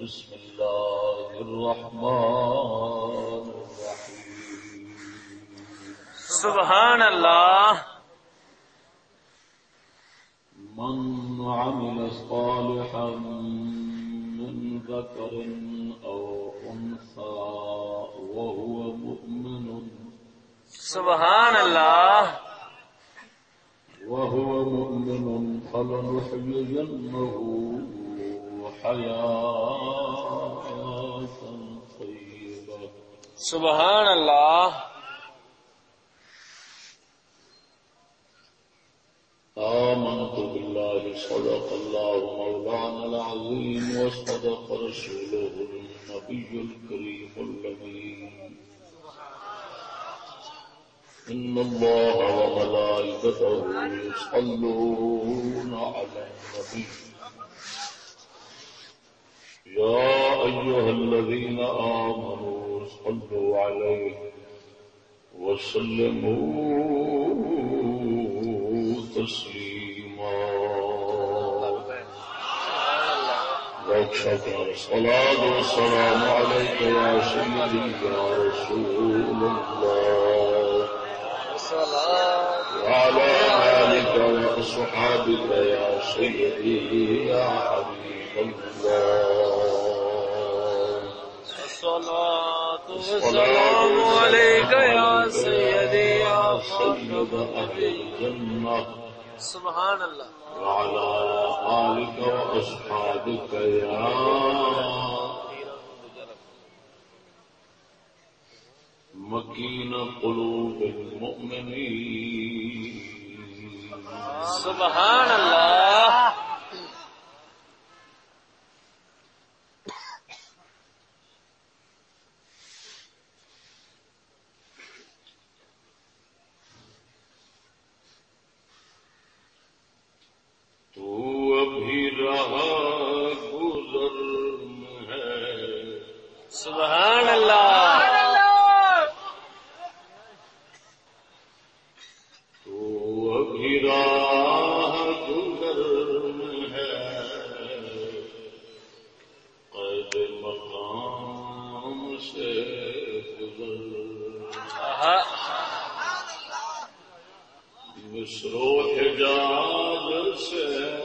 بسم الله الرحمن الرحيم. سبحان الله من عمل صالحا من ذكر أو أنثى وهو مؤمن. سبحان الله وهو مؤمن فلنحيينه. سبحان الله آمنت بالله صدق الله مولانا العظيم وصدق رسوله النبي الكريم الأمين إن الله وملائكته يصلون على النبي يا أيها الذين آمنوا صلوا عليه وسلموا تسليما. الصلاة والسلام عليك يا سيدي يا رسول الله. وعلى آلك وأصحابك يا سيدي يا حبيب. الله الصلاة والسلام عليك يا سيدي يا سيد أهل الجنة سبحان الله وعلى آلك وأصحابك يا مكين قلوب المؤمنين سبحان الله تو ابھی رہا گزر ہے سبحان الله تو ابھی راہ گزر ہے قید مقام سے گزر مصر و حجاز سے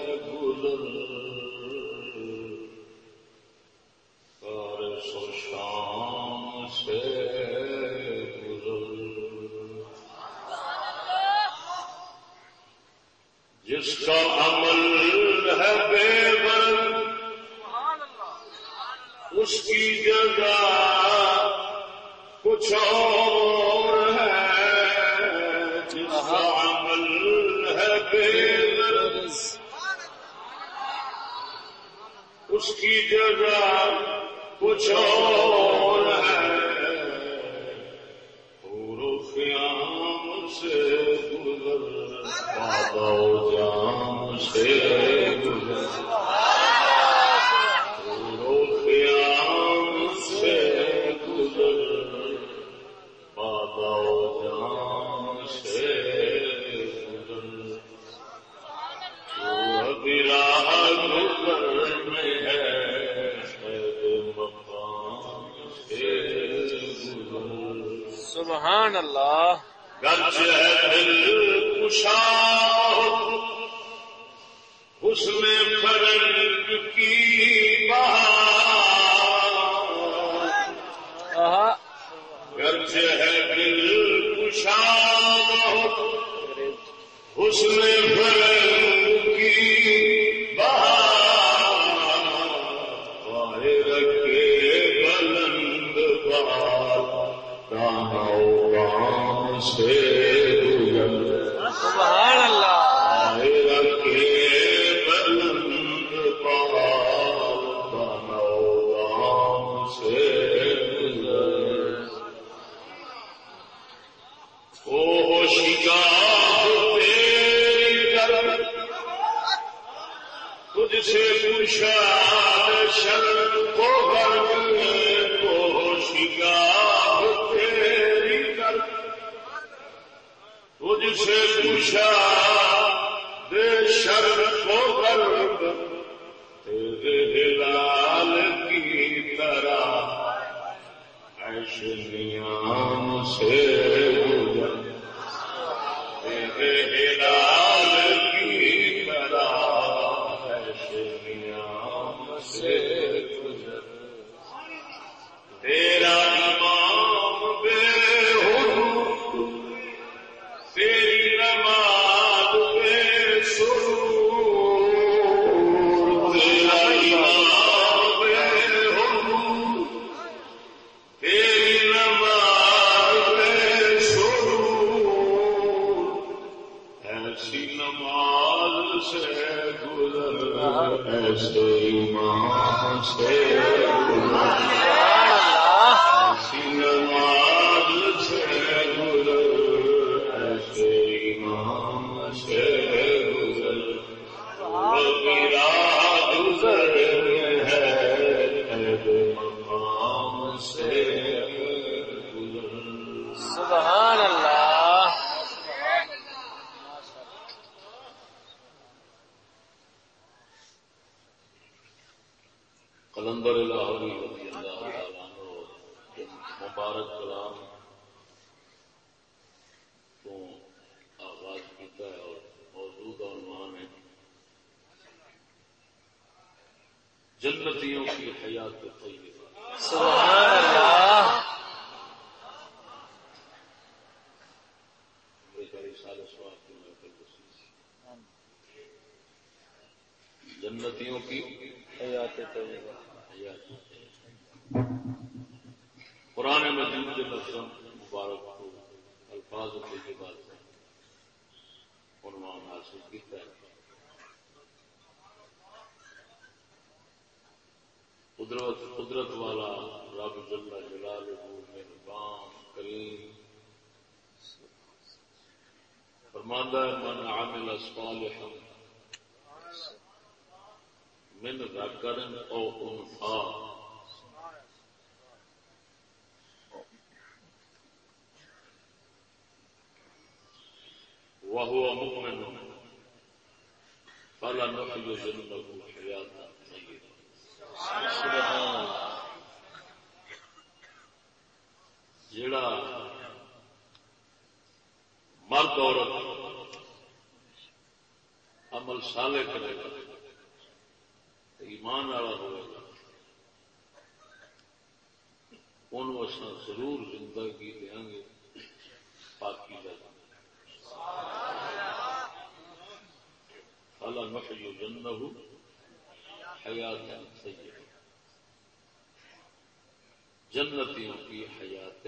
کی؟ حیات طیبہ حیات قرآن مجید کے لفظوں مبارک کو الفاظ کے بعد عنوان حاصل کیتا ہے۔ قدرت قدرت والا رب جل جلال مہربان کریم۔ فرماندہ من عامل صالحا من ذکر او انثى وهو مؤمن. فلنحيينه حياة طيبة. سبحان. اللہ جڑا مرد عورت عمل صالح کرے گا ایمان والا ہوئے گا ضرور زندگی دیا گے پاکی اللہ نفی جن حیات طیبہ جنتیوں کی حیات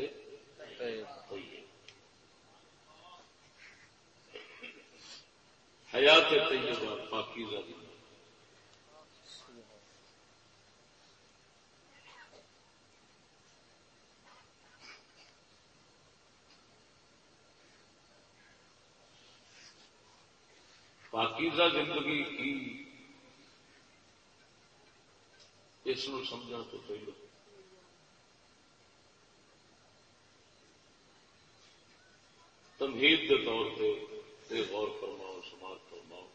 حیات طیبہ پاکیزہ دی پاکیزہ زندگی کی اس نو سمجھنا تو پہلے تمہید کے طور پہ یہ غور فرماؤ، سماعت فرماؤ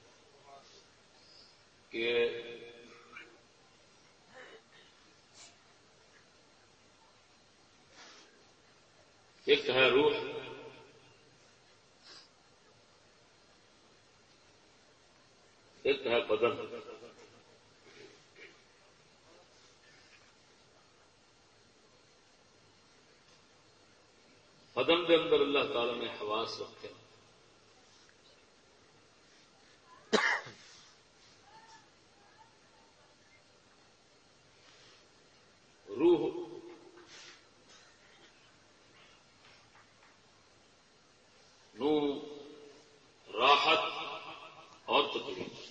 کہ ایک ہے روح۔ ایک ہے بدن۔ بدن کے اندر اللہ تعالی نے حواس رکھے نو راحت اور تکلیف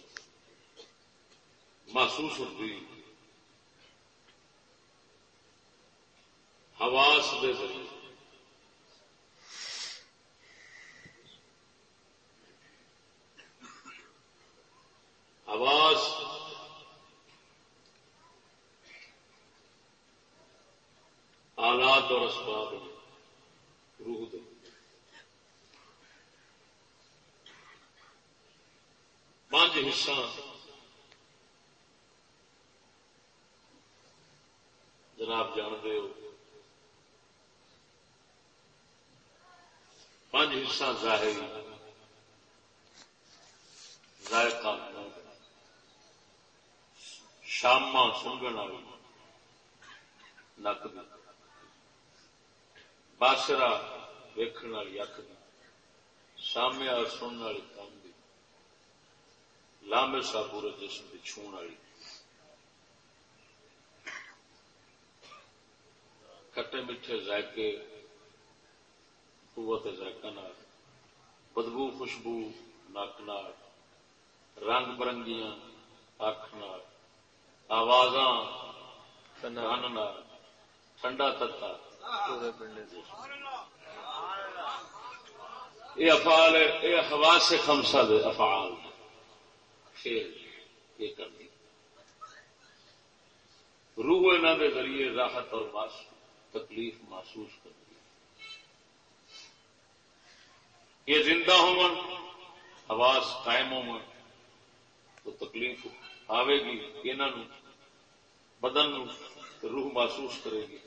محسوس ہوتی حواس دے ذریعے۔ آواز آلات اور اسباب روح دے۔ پانچ حصہ جناب جانتے ہو۔ پانچ حصہ ظاہری۔ ذائقہ شاما سنگن والی۔ نک باسرا ویکن والی اک دی۔ سامیا سننے والی کن دی۔ لامے سا پورے جسم کی چھون والی۔ کٹے میٹھے ذائقے قوت ذائقہ نال بدبو خوشبو نک نال رنگ برنگیاں اکھ نال آواز ٹھنڈا تتا یہ افعال یہ ہوا سے خمسا دے افعال۔ کھیل یہ کرنی روح انہوں کے ذریعے راحت اور تکلیف محسوس کرتی یہ زندہ ہون آواز قائم ہو تو تکلیف آئے گی انہوں بدن روح محسوس کرے گی۔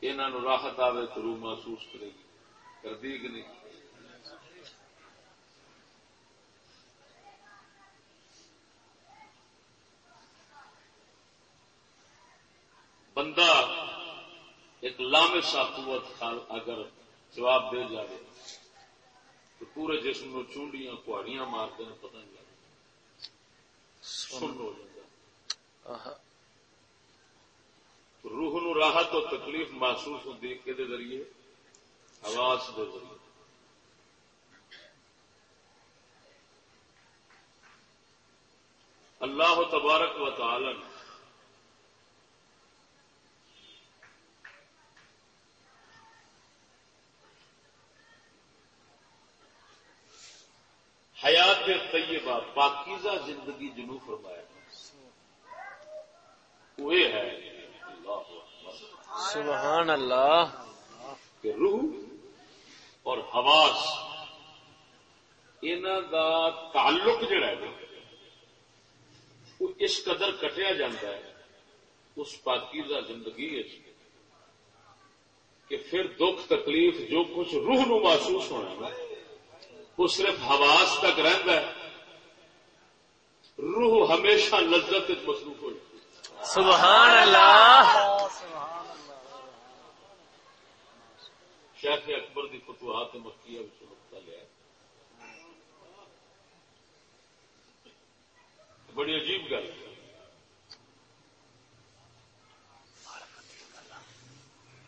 انہوں راحت آئے تو روح محسوس کرے گی۔ کر دی کہ نہیں؟ بندہ ایک لامسا قوت اگر جواب دے جائے تو پورے جسم نو چونڈیاں کہاڑیاں مارتے ہیں پتہ نہیں لگتا ہو روح نو راحت اور تکلیف محسوس ہوتی کہ ذریعے؟ آواز کے ذریعے۔ اللہ تبارک و تعالی حیات طیبہ پاکیزہ زندگی جنو فرمایا۔ وہ ہے سبحان اللہ۔ کہ روح اور حواس ان کا تعلق جڑا ہے وہ اس قدر کٹیا جاتا ہے اس پاکیزہ زندگی کہ پھر دکھ تکلیف جو کچھ روح نو محسوس ہونا ہے وہ صرف حواس تک رہتا ہے۔ روح ہمیشہ لذت مصروف ہو جاتی سبحان اللہ شیخ اکبر کی فتوحات مکیہ نقطہ لیا بڑی عجیب گل۔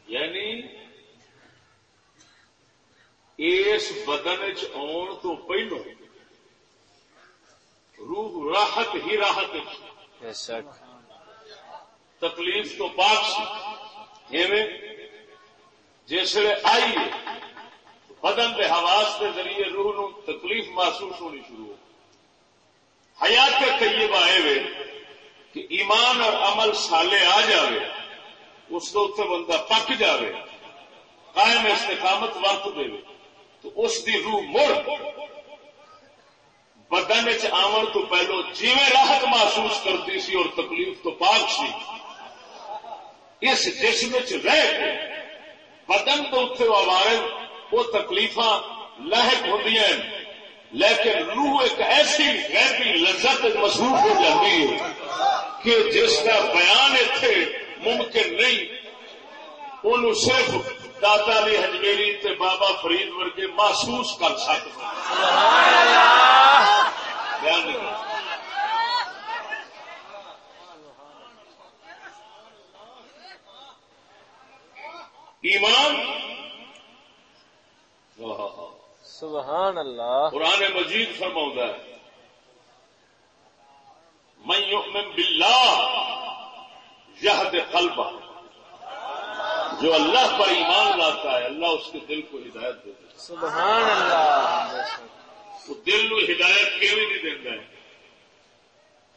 یعنی اس بدن چن تو پہلو روح راحت ہی راحت تکلیف تو پاک جسے آئیے بدن کے حواس کے ذریعے روح نو تکلیف محسوس ہونی شروع ہو۔ حیات طیبہ اے کہ ایمان اور عمل سالے آ جائے اس کے اتنے بندہ پک جائے قائم استقامت وقت دے تو اس دی روح مڑ۔ بدن چمن تو پہلو جیویں راحت محسوس کرتی سی اور تکلیف تو پاک سی۔ اس جسم رہ کے بدن تو اتنے آوارے وہ تکلیف لاحق ہوں لیکن روح ایک ایسی غیبی لذت محسوس ہو جاتی ہے کہ جس کا بیان اتنے ممکن نہیں ان صرف داتا علی ہجمیری تے بابا فرید ورگے محسوس کر سکتے ایمان۔ سبحان اللہ۔ قرآن مجید فرما ہے۔ میں یؤمن باللہ یہد قلبہ۔ جو اللہ پر ایمان لاتا ہے اللہ اس کے دل کو ہدایت دیتا ہے۔ سبحان اللہ۔ وہ دل نو ہدایت کیوں نہیں دیتا ہے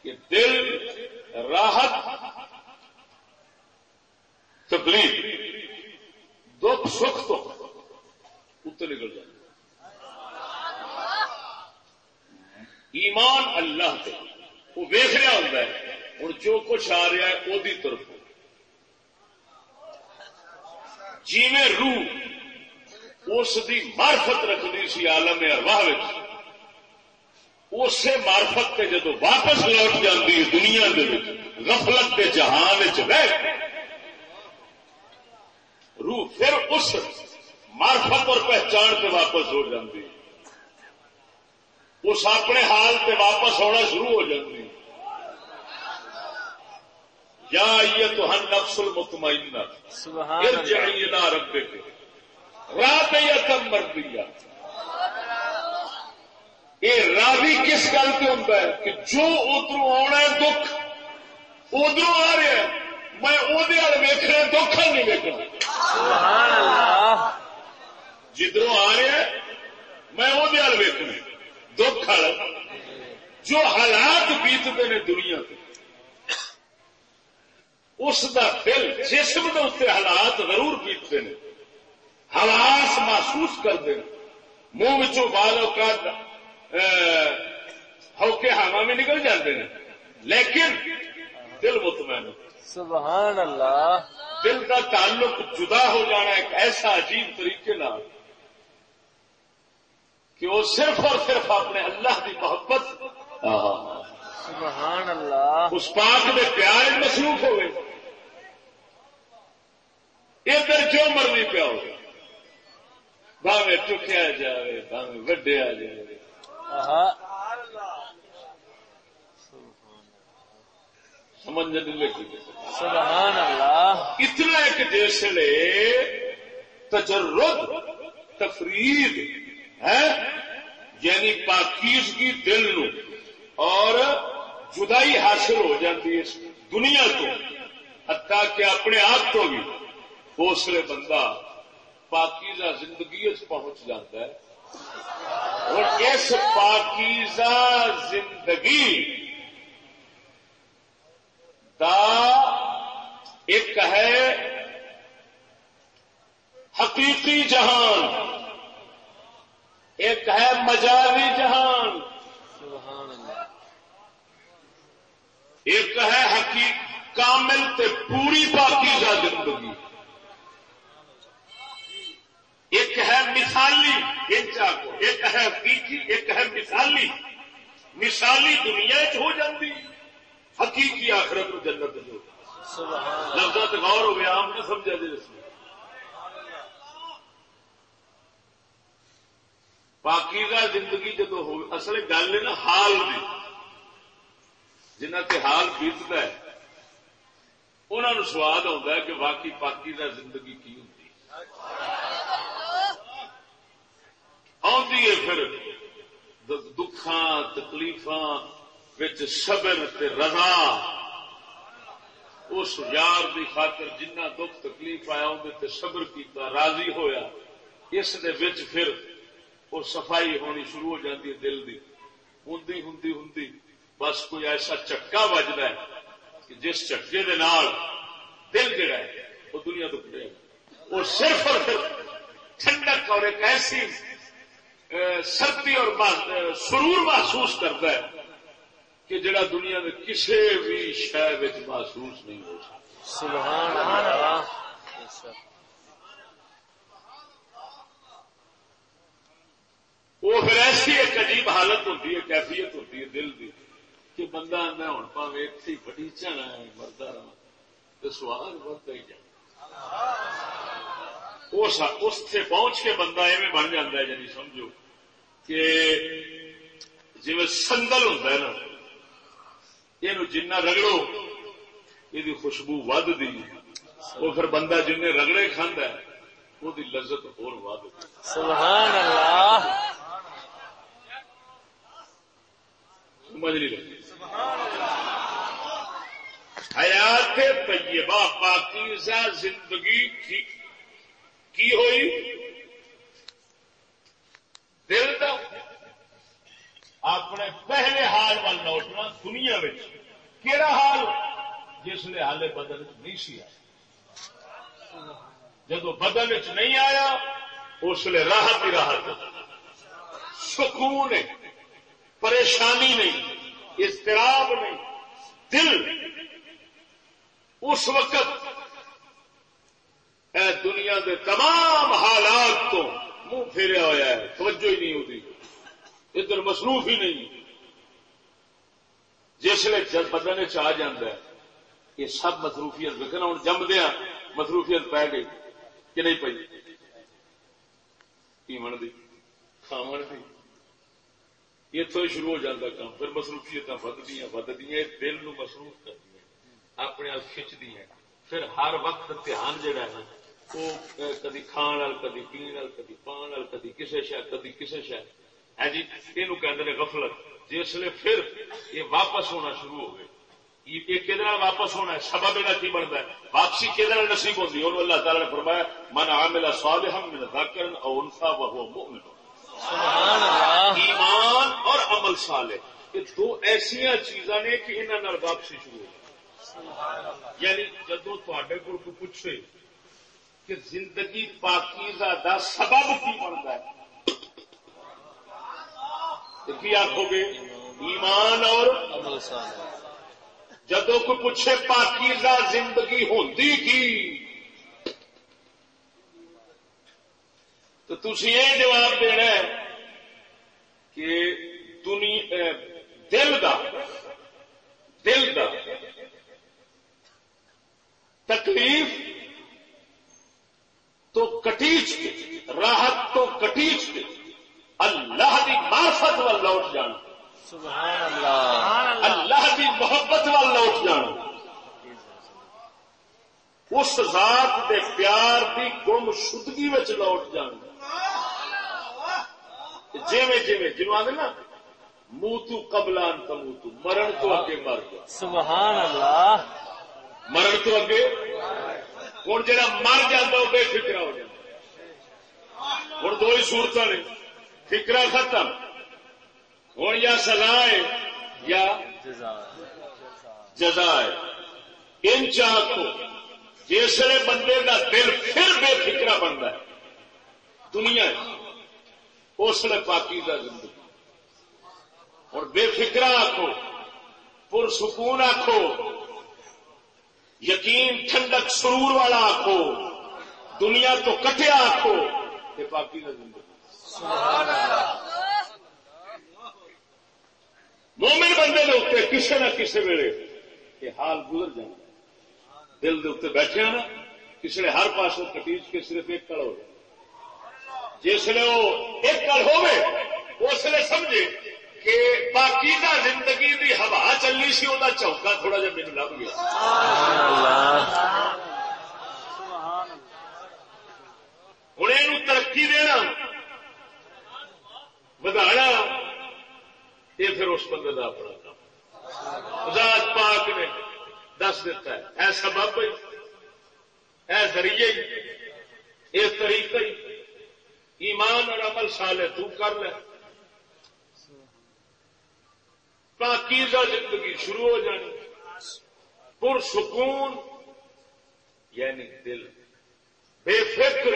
کہ دل راحت تکلیف دکھ سکھ تو اتنے نکل جائے ایمان اللہ تے وہ ویخ رہا ہوں ہوں جو کچھ آ رہا ہے وہ طرف جیویں روح اس دی مارفت رکھنی سی عالم ارواہ اسی مارفت سے جدو واپس لوٹ جاتی دنیا دے غفلت کے جہان چ روح پھر اس مارفت اور پہچان پہ واپس ہو جاتی اس اپنے حال پہ واپس ہونا شروع ہو جاتی یا یہ تو ہن نفس المطمئن ارجعی الى ربک۔ رات یا کم مر دیا یہ راوی کس گل پہ ہوتا ہے کہ جو ادھر آنا ہے دکھ ادھر آ رہا ہے میں وہ ویکنا دکھ نہیں ویکنا جدھر آ رہا ہے میں وہ ویکنا دکھ جو حالات بیتتے ہیں دنیا کے اس دا دل جسم کے اتنے حالات ضرور بیتتے ہیں حواس محسوس کرتے ہیں۔ منہ بال اوقات ہوکے ہاوا میں نکل جاتے ہیں۔ لیکن دل مطمئن سبحان اللہ۔ دل کا تعلق جدا ہو جانا ایک ایسا عجیب طریقے کہ وہ صرف اور صرف اپنے اللہ کی محبت سبحان اللہ۔ اس پاک میں پیار مصروف ہو گئے ادھر جو مرضی پیا ہو۔ باوے چکیا جائے باوے وڈیا جائے سمجھ نہیں لگی سبحان اللہ۔ اتنا ایک جیسے تجرد تفرید ہے؟ یعنی پاکیزگی دل نو۔ اور جدائی حاصل ہو جاتی ہے دنیا کو حتیٰ کہ اپنے آپ کو بھی۔ اسلے بندہ پاکیزہ زندگی پہنچ جاتا ہے۔ اور اس پاکیزہ زندگی ایک ہے حقیقی جہان، ایک ہے مجازی جہان۔ ایک ہے حقیق، کامل تے پوری پاکیزہ زندگی۔ ایک ہے مثالی ایک ہے حقیقی ایک ہے مثالی۔ مثالی دنیا ہو جاتی حقیقی آخرت میں جنت جو لفظ غور ہو گیا آپ نے سمجھا جی اس میں پاکیزہ زندگی جدو ہو اصل گل ہے نا حال کی جنہ کے حال بیتتا ہے انہوں سواد آتا ہے کہ باقی پاکیزہ زندگی کی ہوتی آدھی پھر دکھان تکلیفاں صبر تے رضا۔ اس یار دی خاطر جنہ دکھ تکلیف آیا اندر صبر کیتا، راضی ہویا۔ اس دے وچ پھر وہ صفائی ہونی شروع ہو جاتی ہے دل دی۔ ہندی ہندی ہندی بس کوئی ایسا چکا بجتا ہے کہ جس چکے دے نال دل جڑا ہے، وہ دنیا تو پڑے وہ صرف اور صرف ٹھنڈک اور ایک ایسی سردی اور سرور محسوس کرتا ہے کہ جڑا دنیا میں کسی بھی شہر محسوس نہیں ہو سکتا۔ وہ پھر ایسی ایک عجیب حالت ہوتی ہے کیفیت ہوتی ہے دل کی کہ بندہ میں ہوں پاوے اتنی بڑی چنا ہے مرتا رہا تو سواد بڑھتا ہی جائے اس سے پہنچ کے بندہ ایویں بن جاتا ہے یعنی سمجھو۔ کہ جی سنگل ہوتا ہے نا یہ جنہ رگڑو یہ خوشبو ود دی وہ پھر بندہ جن رگڑے کھانا ہے وہ لذت اور ود سبحان اللہ سمجھ نہیں لگی حیات طیبہ پاکیزہ زندگی کی ہوئی دل کا اپنے پہلے حال وال لوٹنا دنیا کہڑا حال جس نے حال بدن چ نہیں سی آیا۔ جب بدن چ نہیں آیا، اس لیے راحت ہی راحت سکون پریشانی نہیں، اضطراب نہیں، دل۔ اس وقت اے دنیا دے تمام حالات تو منہ پھیرا ہوا ہے، توجہ ہی نہیں ہوتی۔ ادھر مصروف ہی نہیں۔ جسے بدن چ ہے، یہ سب مصروفیت دیکھنا ہوں جمدیا ہاں، مصروفیت پی گئی۔ کہ نہیں پی پیمن دی کھاون دی۔ اتوں شروع ہو جاتا کام۔ پھر مصروفیت ودی ودی دل نو مصروف کر دیا اپنے آپ کھچ دیا پھر ہر وقت دھیان جہا ہے وہ کدی کھان کدی پین کدی پان کدی کسی شہ کدی کسی شہ ہے جی یہ کہ غفلت۔ جسے پھر یہ واپس ہونا شروع ہو گئے۔ یہ کہ واپس ہونا ہے؟ سبب یہ کی بنتا ہے؟ واپسی کہ نصیب ہوتی ہے؟ اللہ تعالیٰ نے فرمایا من عامل صالحا من ذکر او انثى وهو مؤمن. سبحان اللہ۔ ایمان اور عمل صالح یہ دو ایسا چیزاں نے کہ انہاں واپسی شروع ہو یعنی جدو تے کو پوچھے کہ زندگی پاکیزہ دا سبب کی بنتا ہے۔ کی آخو گے؟ ایمان اور جدو کو پوچھے پاکیزہ زندگی ہوتی کی؟ تو تھی یہ جواب دینا ہے کہ دنیا دل دا دل دا تکلیف تو کٹیچ کے راحت تو کٹیچ کے اللہ کی معرفت وال لوٹ جان۔ اللہ۔ کی محبت وال لوٹ جان۔ اس ذات کے پیار کی گم شدگی لوٹ جان۔ جیویں جیویں جنوب آدھے نا موتو قبلان کا موتو مرن تو اگے مر گیا سبحان اللہ۔ مرن تو اگے؟ ہوں جا مر جاتا وہ بے فکر ہو جائے ہوں دو ہی سورت نے۔ فکرا ختم۔ ہوں یا سزا ہے یا جزا ہے۔ ان چاہ کو جسے بندے کا دل پھر بے فکرا بنتا ہے۔ دنیا اس لیے پاکی کا زندگی۔ اور بے فکرا آخو پرسکون آخو یقین ٹھنڈک سرور والا آخو دنیا تو کٹیا آخو یہ کا مومن بندے کے اتنے کسی نہ کسی ویلے یہ حال گزر جائے دل کے اتنے بیٹھے نا کسی نے ہر پاس کٹیچ کے صرف ایک کڑ ہو جائے جس نے وہ ایک کڑ ہو اس لیے سمجھے۔ کہ باقی کا زندگی دی ہوا چلی سی وہ چوکا تھوڑا جا میرے لگ گیا۔ ہوں یہ ترقی دینا بدھانا یہ پھر اس بندے کا اپنا کام۔ ذات پاک نے دس دیتا ہے، اے سبب اے ذریعے یہ طریقہ ایمان اور عمل سالے تو کر لے۔ پاکیزہ زندگی شروع ہو جانی۔ پرسکون یعنی دل۔ بے فکر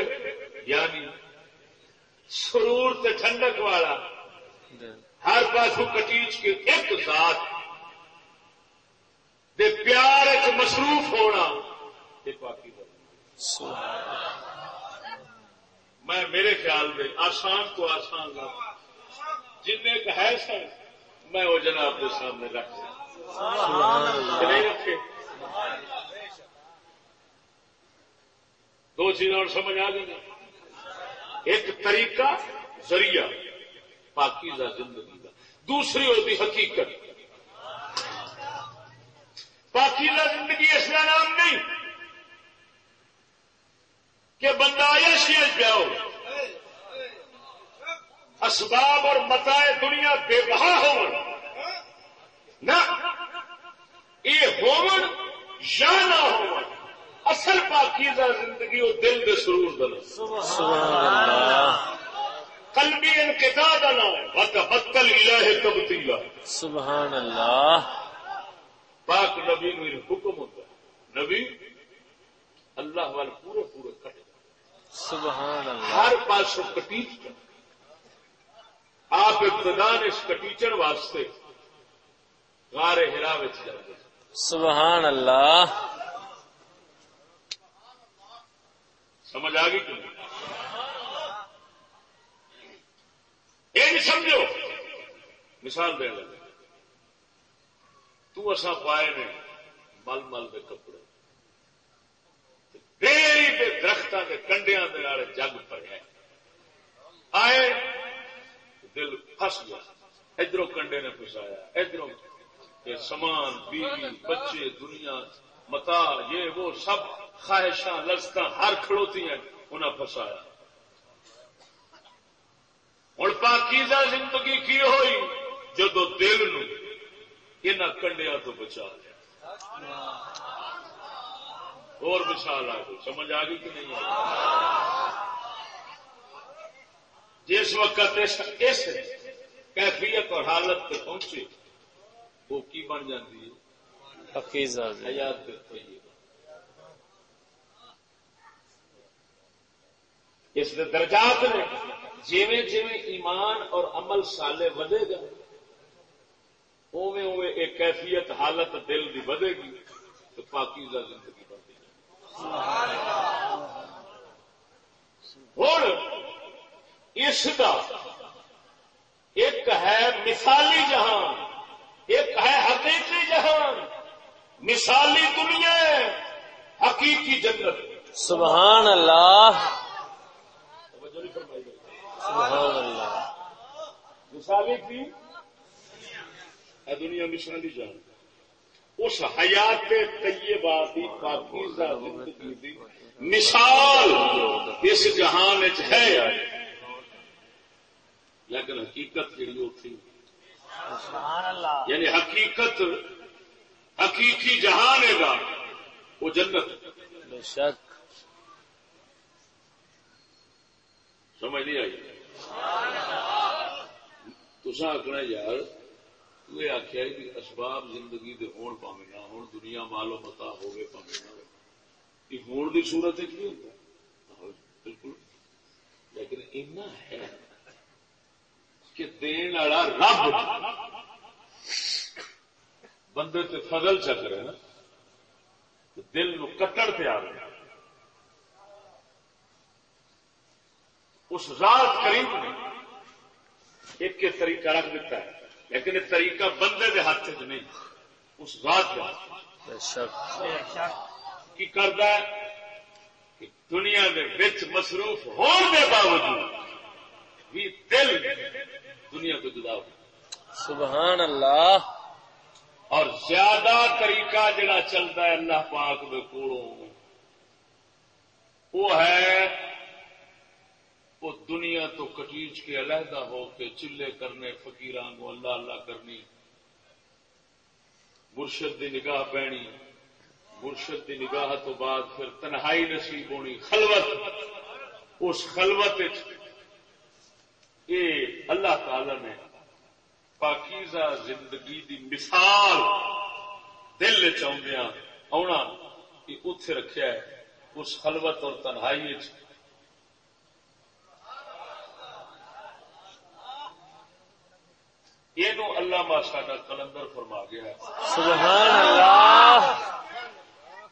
یعنی سرور تے ٹھنڈک والا۔ ہر پاسو کٹیچ کے ایک ذات۔ دے پیار ایک مصروف ہونا۔ باقی میں میرے خیال میں آسان تو آسان لگ جن ایک ہے سر میں وہ جناب کے سامنے رکھ نہیں رکھے۔ دو چیزیں اور سمجھ آ گئی۔ ایک طریقہ ذریعہ پاکیزہ زندگی کا۔ دوسری ہوتی حقیقت۔ پاکیزہ زندگی اس کا نام نہیں۔ کہ بندہ آیا پیا ہو۔ اسباب اور متائے دنیا بے بہا ہو۔ نہ یہ ہو یا نہ ہو اصل پاکیزہ زندگی وہ دل دے سرور دل قلبی انقطاع کا نام وتبتل الہ تبتیلا سبحان اللہ۔ پاک نبی نو حکم ہوتا ہے۔ نبی اللہ وال پورے پورے کٹ سبحان اللہ۔ ہر پاس کٹیچ کر آپ ابتدان اس کٹیچن واسطے غار ہرا جاتے سبحان اللہ۔ سمجھ آ گئی کہ یہ نہیں سمجھو۔ مثال دے لگے تو اسا پائے نے مل مل کے کپڑے۔ ڈیری کے درختوں کے کنڈیا جگ پڑے۔ آئے دل پس گیا۔ ادھر کنڈے نے پسایا ادھر سامان، بیوی، بچے، دنیا، متا، یہ وہ سب خواہشاں لذت ہر کھڑوتی ہیں انہیں پسایا ہوں پاکیزہ زندگی کی ہوئی؟ جدو دل نو ان کنڈیا تو بچا لیا۔ اور مثال آ گئی، سمجھ آ گئی کہ نہیں آ جس وقت اس کیفیت اور حالت پہ پہنچے وہ کی بن جاتی ہے۔ حیات اس درجات نے جیویں جیویں ایمان اور عمل سالے ودے گا۔ اوے اوے ایک کیفیت حالت دل دی ودے گی تو پاکیزہ زندگی بن گئی ہوں اس کا ایک ہے مثالی جہان۔ ایک ہے حقیقی جہان مثالی دنیا حقیقی جنت۔ سبحان اللہ۔ سبحان اللہ۔ مثالی کی؟ دنیا مثالی جہان۔ اس حیات طیبہ دی پاکیزہ زندگی دی مثال اس جہان ہے۔ لیکن حقیقت جڑی تھی۔ یعنی حقیقت حقیقی جہان ہے گا وہ جنت۔ بے شک۔ سمجھ نہیں آئی؟ تسا آخنا یار تو آخیا کہ اسباب زندگی دے ہون پاوے نہ ہون دنیا مالو متا ہوگی پاوے نہ یہ ہون دی صورت نہیں ہوتا؟ بالکل۔ لیکن اینا ہے کہ دین والا رب بندے تے فضل چک رہے نا دل نو کٹڑ پہ آ رہے اس ذات کریم نے ایک کے طریقہ رکھ دیتا ہے لیکن یہ طریقہ بندے دے ہاتھ چ نہیں اس ذات کا کی کرتا ہے کہ دنیا کے بچ مصروف ہونے کے باوجود بھی دل دنیا کو جدا ہو سبحان اللہ۔ اور زیادہ طریقہ جڑا چلتا ہے اللہ پاک دے کولوں۔ وہ ہے وہ دنیا تو کٹیچ کے علیحدہ ہو کے چلے کرنے فقیران کو اللہ اللہ کرنی۔ مرشد دی نگاہ پینی مرشد دی نگاہ تو بعد پھر تنہائی نصیب ہونی خلوت۔ اس خلوت یہ اللہ تعالی نے پاکیزہ زندگی دی مثال دل چاہدیا آنا یہ اتے رکھا ہے اس خلوت اور تنہائی یہ اللہ ماشا کا کلندر فرما گیا سبحان اللہ۔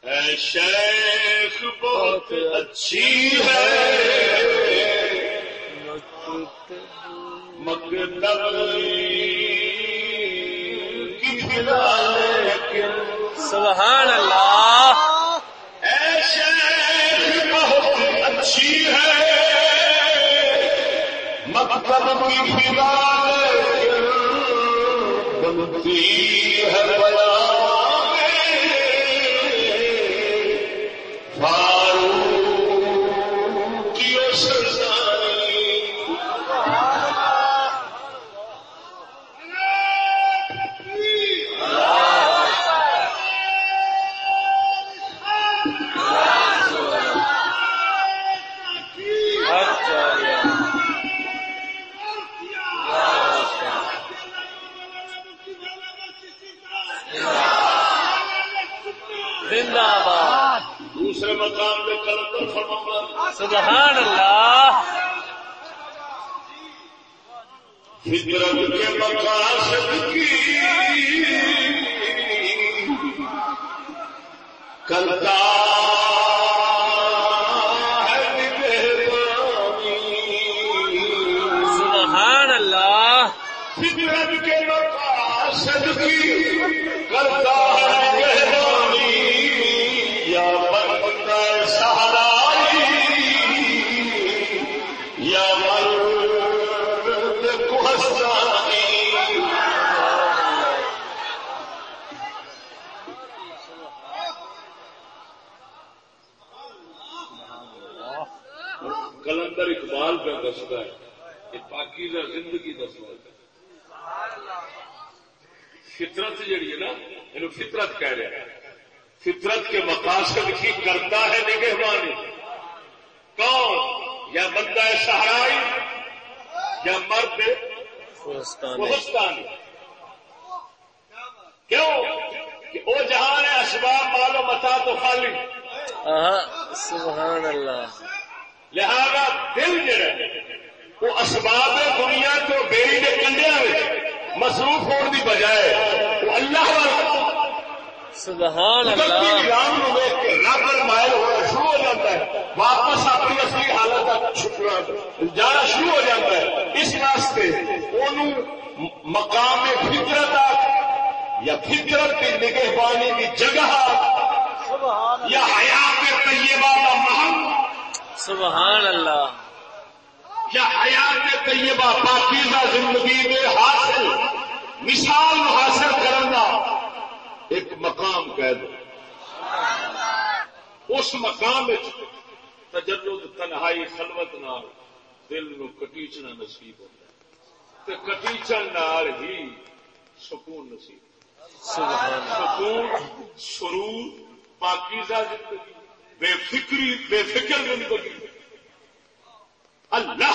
اے شیخ بہت اچھی ہے۔ سبحان اللہ۔ ایسے بہت اچھی ہے۔ مطلب کی فلال بنتی ہے۔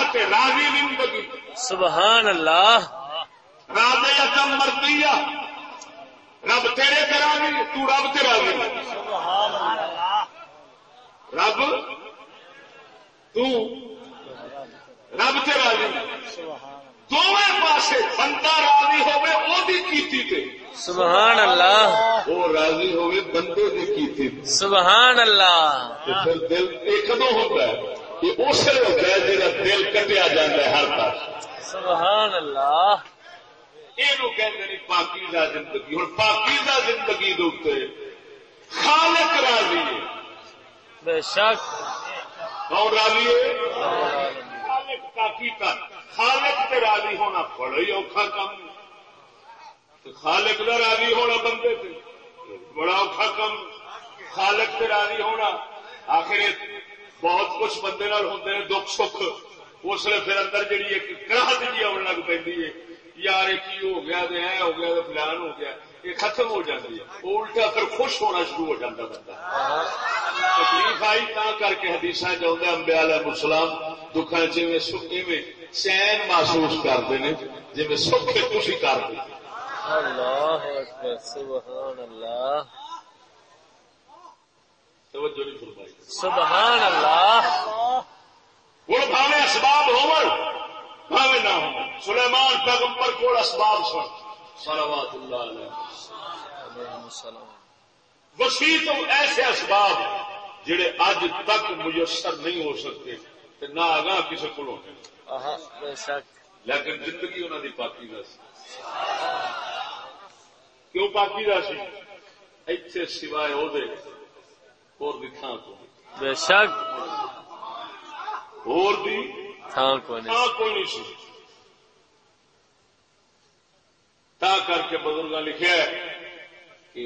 اللہ کے راضی زندگی سبحان اللہ۔ راضیتم مرضیہ رب تیرے تے راضی تو رب تے راضی۔ رب تو رب تے راضی۔ دونوں پاسے بندہ راضی ہوئے وہ بھی کیتی تے۔ سبحان اللہ۔ وہ راضی ہوئے بندے دی کیتی تے۔ سبحان اللہ۔ پھر دل یہ کدو ہوتا ہے؟ یہ اس لیے ہوتا ہے جہاں دل کٹیا جاتا ہے ہر پاس۔ سبحان اللہ۔ یہ کہتے ہیں پاکیزہ زندگی۔ ہوں پاکیزہ زندگی دے خالق راضی ہے۔ بے شک۔ کون راضی ہے؟ خالق کا خالق تے راضی ہونا بڑا ہی اوکھا تے خالق دا راضی ہونا بندے تے بڑا اوکھا کام خالق تے راضی ہونا آخر بہت کچھ بندے نال ہوندے دکھ سکھ، اس لیے پھر اندر جڑی ایک کراہت جی آن لگ پیندی ہے، یار کی ہو گیا تے اے ہو گیا تے فلان ہو گیا، یہ ختم ہو جاتی ہے وہ الٹا پھر خوش ہونا شروع ہو جاتا بندہ۔ تکلیف آئی تا کر کے حدیث چاہتے امبیا علیہ دکھا جی سکے میں چین محسوس کرتے ہیں جی سکھے خوشی کرتے اللہ اکبر، سبحان اللہ۔ توجہ نہیں فرمائی۔ سبحان اللہ۔ ہوں بھاوے اسباب نہ ہو سلیمان پیغمبر کو اسباب سن۔ صلوات اللہ علیہ۔ وسیع تو ایسے اسباب جڑے اج تک میسر نہیں ہو سکتے تے نہ آگاہ کسی کو ہونے لیکن زندگی انہوں کی پاکی دا سی۔ کیوں پاکی دا سی؟ ایتھے سوائے دے۔ اور دی کو بے شک اور دی کو نہیں سی تا کر کے بزرگاں لکھیا ہے کہ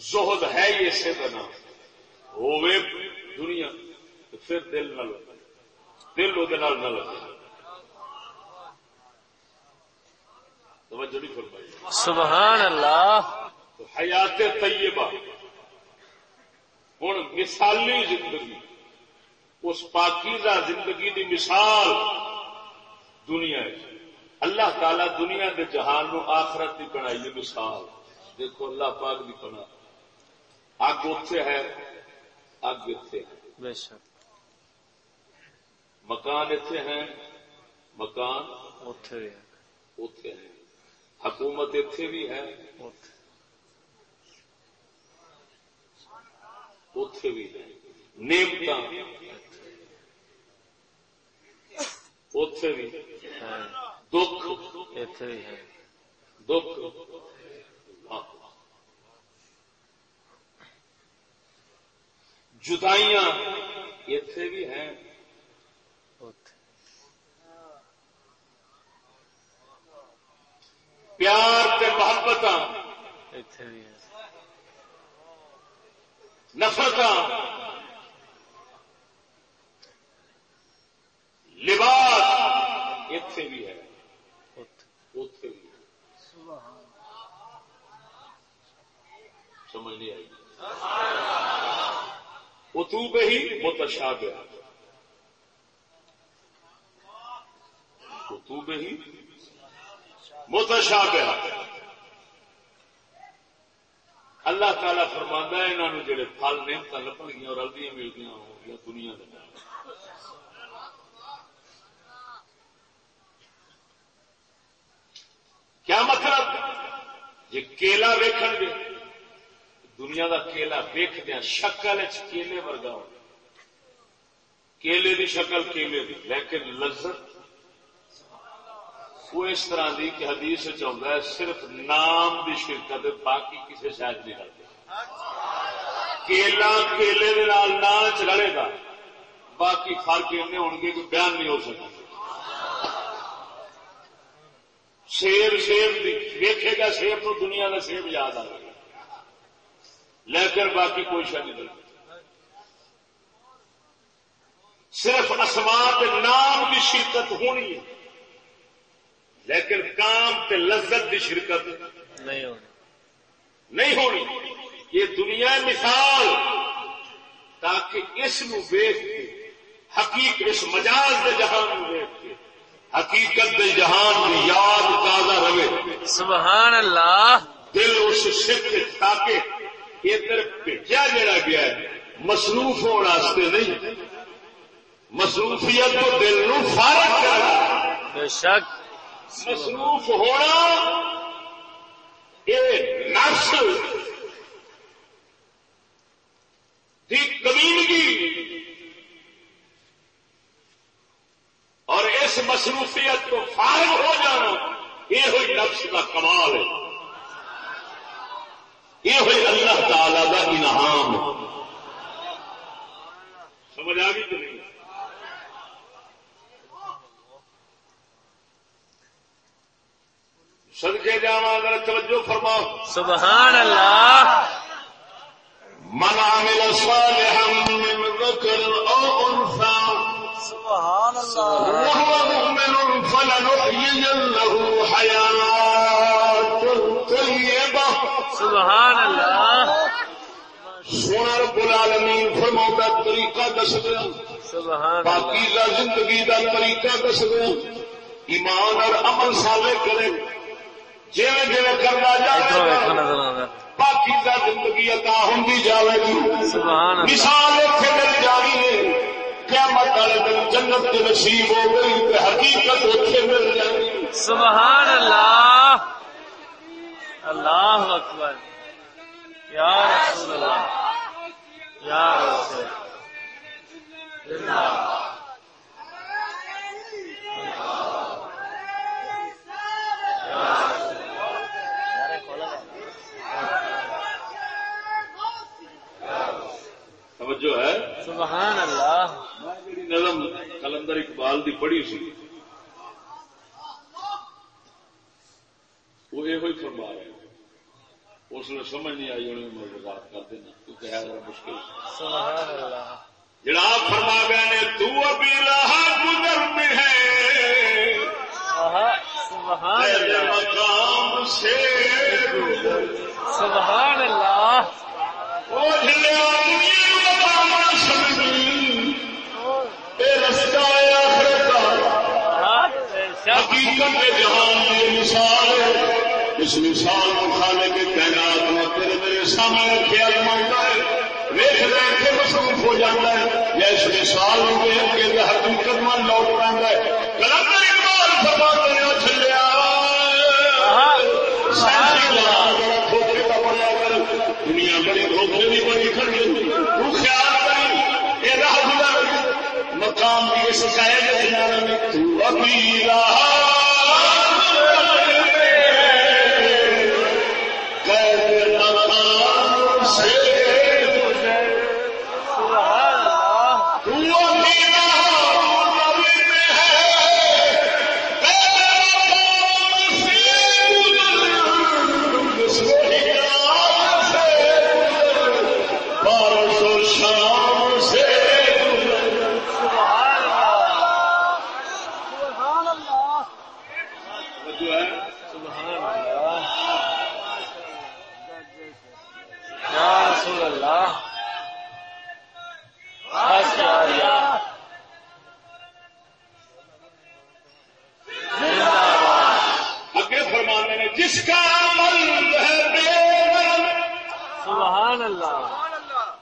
زہد ہے ہی اسے بنا ہووے دنیا پھر دل نہ لگے دل وہ نہ لگے توجہ نہیں فرمائی سبحان اللہ تو حیات طیبہ ہوں مثالی زندگی اس پاکیزہ زندگی دی مثال دنیا اللہ تعالی دنیا دے جہان نو آخرت دی بنائی ہے مثال۔ دیکھو اللہ پاک دی بنا اگ اتے ہے اگ اتے ہے۔ مکان اتے ہیں مکان اتے ہے۔ حکومت اتے بھی ہے۔ اتے بھی ہے نعمت اتے بھی دکھ اتے بھی ہے دکھ جدائیاں اتے بھی ہیں پیار تے محبت اتے بھی ہے نفرت لباس اتے بھی ہے۔ اتے بھی ہے۔ سمجھ نہیں آئی۔ اتوب ہی متشابہ اتوب اچھا ہی متشابہ اچھا اللہ تعالی فرمانا ہے انہوں نے جڑے پھل نعمت لبن گیا اور رلدیاں ملدیاں ہو گیا دنیا میں کیا مطلب؟ جی کیلا ویکھن گے، دنیا دا کیلا ویک دیا شکل کیلے ورگا ہو کیلے دی شکل کیلے دی، لیکن لذت وہ اس طرح دی کہ حدیث چاہتا ہے، صرف نام دی شرکت باقی کسی شاید نہیں کرتے کیلا کیلے نال ناچ رلے گا، باقی فرق ایسے ہو گے کہ بیان نہیں ہو سکتا شیر شیر ویکھے گا شیر تو دنیا کا سیب یاد آئے گا لیکن باقی کوئی شا نہیں صرف اسمان کے نام کی شرکت ہونی ہے۔ لیکن کام تے لذت کی شرکت نہیں ہونی۔ یہ دنیا مثال تاکہ اس نو ویخ کے حقیقت اس مجاز کے جہان نو ویخ کے حقیقت دے جہان کی یاد تازہ رہے۔ سبحان اللہ۔ دل اس سکھ تاکہ ادھر بھیجا جڑا گیا ہے مصروف ہونے نہیں۔ مصروفیت تو دل نو فارغ کرنا بے شک۔ مصروف ہونا یہ نفس کی کمیونگی اور اس مصروفیت کو فارغ ہو جانا یہ ہوئی نفس کا کمال ہے۔ یہ ہوئی اللہ تعالی کا انعام سمجھ آ گئی تو نہیں؟ سدکے جا اگر توجہ فرماؤ۔ سبحان اللہ من عمل صالحا من ذكر او انثى سبحان اللہ وهو مؤمن فلنحيينه حياه طيبه سبحان اللہ سونا رب العالمین فرماؤں طریقہ دس دیا پاکیزہ زندگی دا طریقہ دس دیا ایمان اور عمل سالے کرے جیوے جیوے کرنا جائے نظر آندا پاکیزہ زندگی عطا ہوندی جاوے گی۔ مثال اتنے مل جانی ہے قیامت والے دن جنت کے نصیب ہو گئی حقیقت اتنے مل جانی سبحان اللہ۔ اللہ اکبر۔ یا رسول اللہ۔ یا رسول اللہ۔ توجہ ہے۔ سبحان اللہ۔ میں نظم کلندر اقبال دی پڑھی سی وہ یہ فرما رہے اس نے سمجھ نہیں آئی انہیں میں وضاحت کر دینا کیونکہ ہے ذرا مشکل۔ سبحان اللہ۔ جناب فرما گئے نے تو ابھی رہا گزر میں ہے۔ سبحان اللہ۔ مقام سے سبحان اللہ۔ جلیا حقیقت جہان کی مثال اس مثال کو خالے کے تعینات میں تیرے میرے سامنے خیال مانگتا ہے۔ ویخ لے کے مصروف ہو جاتا ہے یا اس مثال کو دیکھ کے حقیقت میں لوٹ پہ کلندر اقبال فرما کرنا چلیا کھوکھے کا بنیا کر دنیا بڑی کھوکھے بھی بڑی کھڑی تو خیال مقام کی شکایت ابھی راہ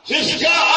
جس کا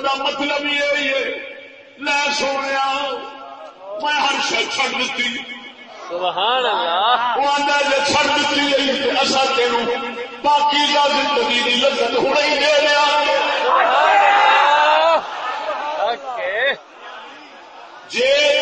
جا مطلب یہ ہے لے سونے میں ہر شخص چڑ دیتی وہ تین باقی زندگی کی لذت ہونا ہی دے رہا جے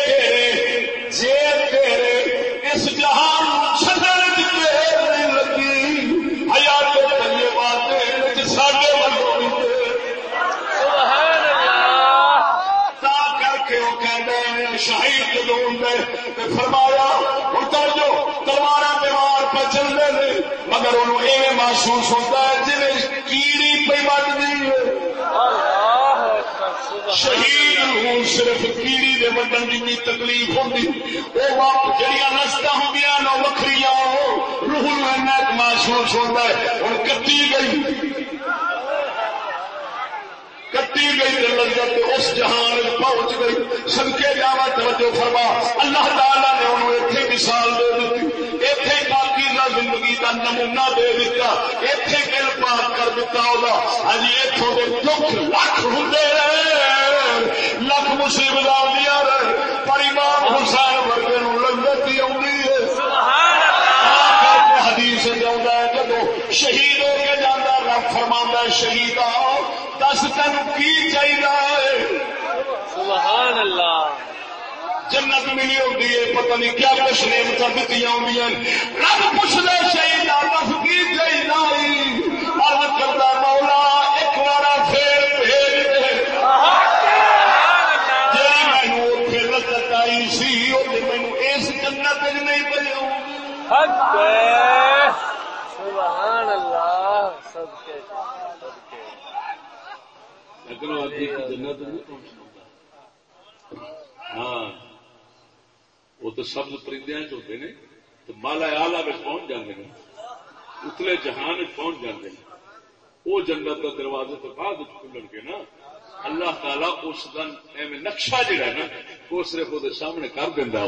نے مگر انہوں یہ محسوس ہوتا ہے جی کیڑی پہ بٹ گئی ہے شہید ہوں صرف کیڑی دے وڈن جنی تکلیف ہوندی۔ وہ وقت جڑیاں نستا ہوندیاں نو وکھریاں روح نو محسوس ہوتا ہے۔ ہن کٹی گئی۔ کٹی گئی لذت اس جہان پہنچ گئی۔ صدقے جاوا توجہ فرما۔ اللہ تعالی نے انہوں ایتھے مثال دے دتی ایتھے نمونہ دے دیتا ایتھے دل پاک کر دیتا اودا۔ ہاں جی ایتھوں دے دکھ لاکھ ہوندے رہے لکھ مصیبت آدیاں رہے پر امام حسین ورگے نو لذت ہی آندی ہے۔ حدیث جاؤں ہے جب شہید ہو کے جانا رب فرما شہید آؤ، دس تین کی چاہیے سبحان اللہ۔ جنت ملی ہوتی ہے پتہ نہیں کیا کچھ نعمت دیتی ہوئی رب پوچھتا شہید دس کی چاہیے ارد کرتا مولا ایک بار پھر بھیج دے۔ جی مینو اتنے لذت آئی سی وہ مینو اس جنت نہیں سبحان اللہ سب کے۔ لیکن وہ جنت ہاں۔ وہ تو سبز پرندے ہوتے ہیں تو مالا آلہ میں پہنچ جاتے ہیں اتلے جہان پہنچ جاتے ہیں۔ وہ جنت کا دروازے تو بعد کھلن کے نا اللہ تعالی اس دن ایویں نقشہ جہا ہے نا وہ صرف وہ سامنے کر دینا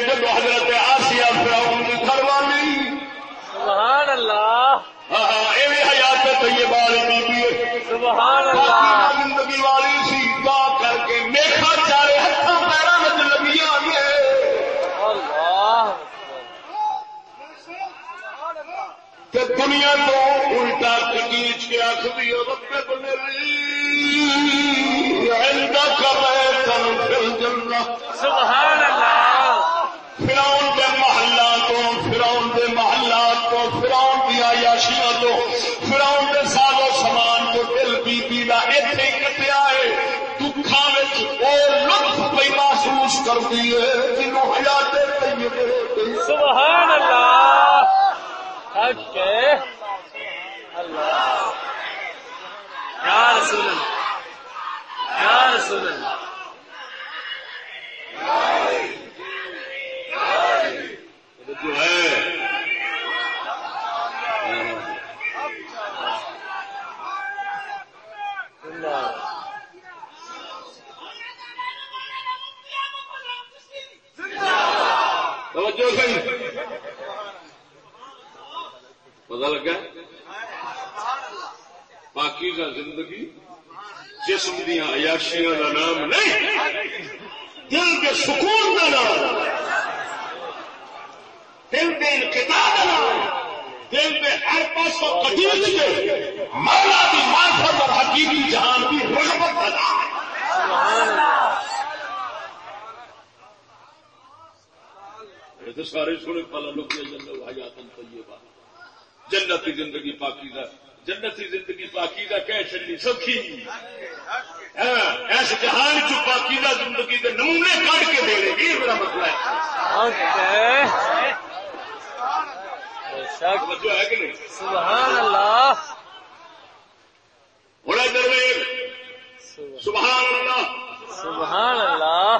جب حضرت آسیہ فراؤن کی سبحان اللہ۔ ہاں ہاں یہ حیات طیبہ والی بیوی ہے۔ سبحان اللہ۔ زندگی والی کہ دنیا تو الٹا کچیچ کے آخری رب سبحان عیاشیاں کا نام نہیں، دل کے سکون کا نام، دل کے انقطاع کا نام، دل میں ہر پاس کو قدیس کے مولا کی معرفت اور حقیقی جہان کی رغبت کا نام۔ تو سارے سنے پالا لوگ جنت حیات طیبہ۔ جنتی زندگی پاکی دا جنتی زندگی پاکی دا کہہ چلی سوکھی۔ ہاں، ایس جہان چ پاکی دا زندگی دے نمونے کٹ کے دے رہے یہ میرا مسئلہ ہے۔ کہ نہیں؟ سبحان اللہ۔ بڑا سبحان اللہ۔ سبحان اللہ۔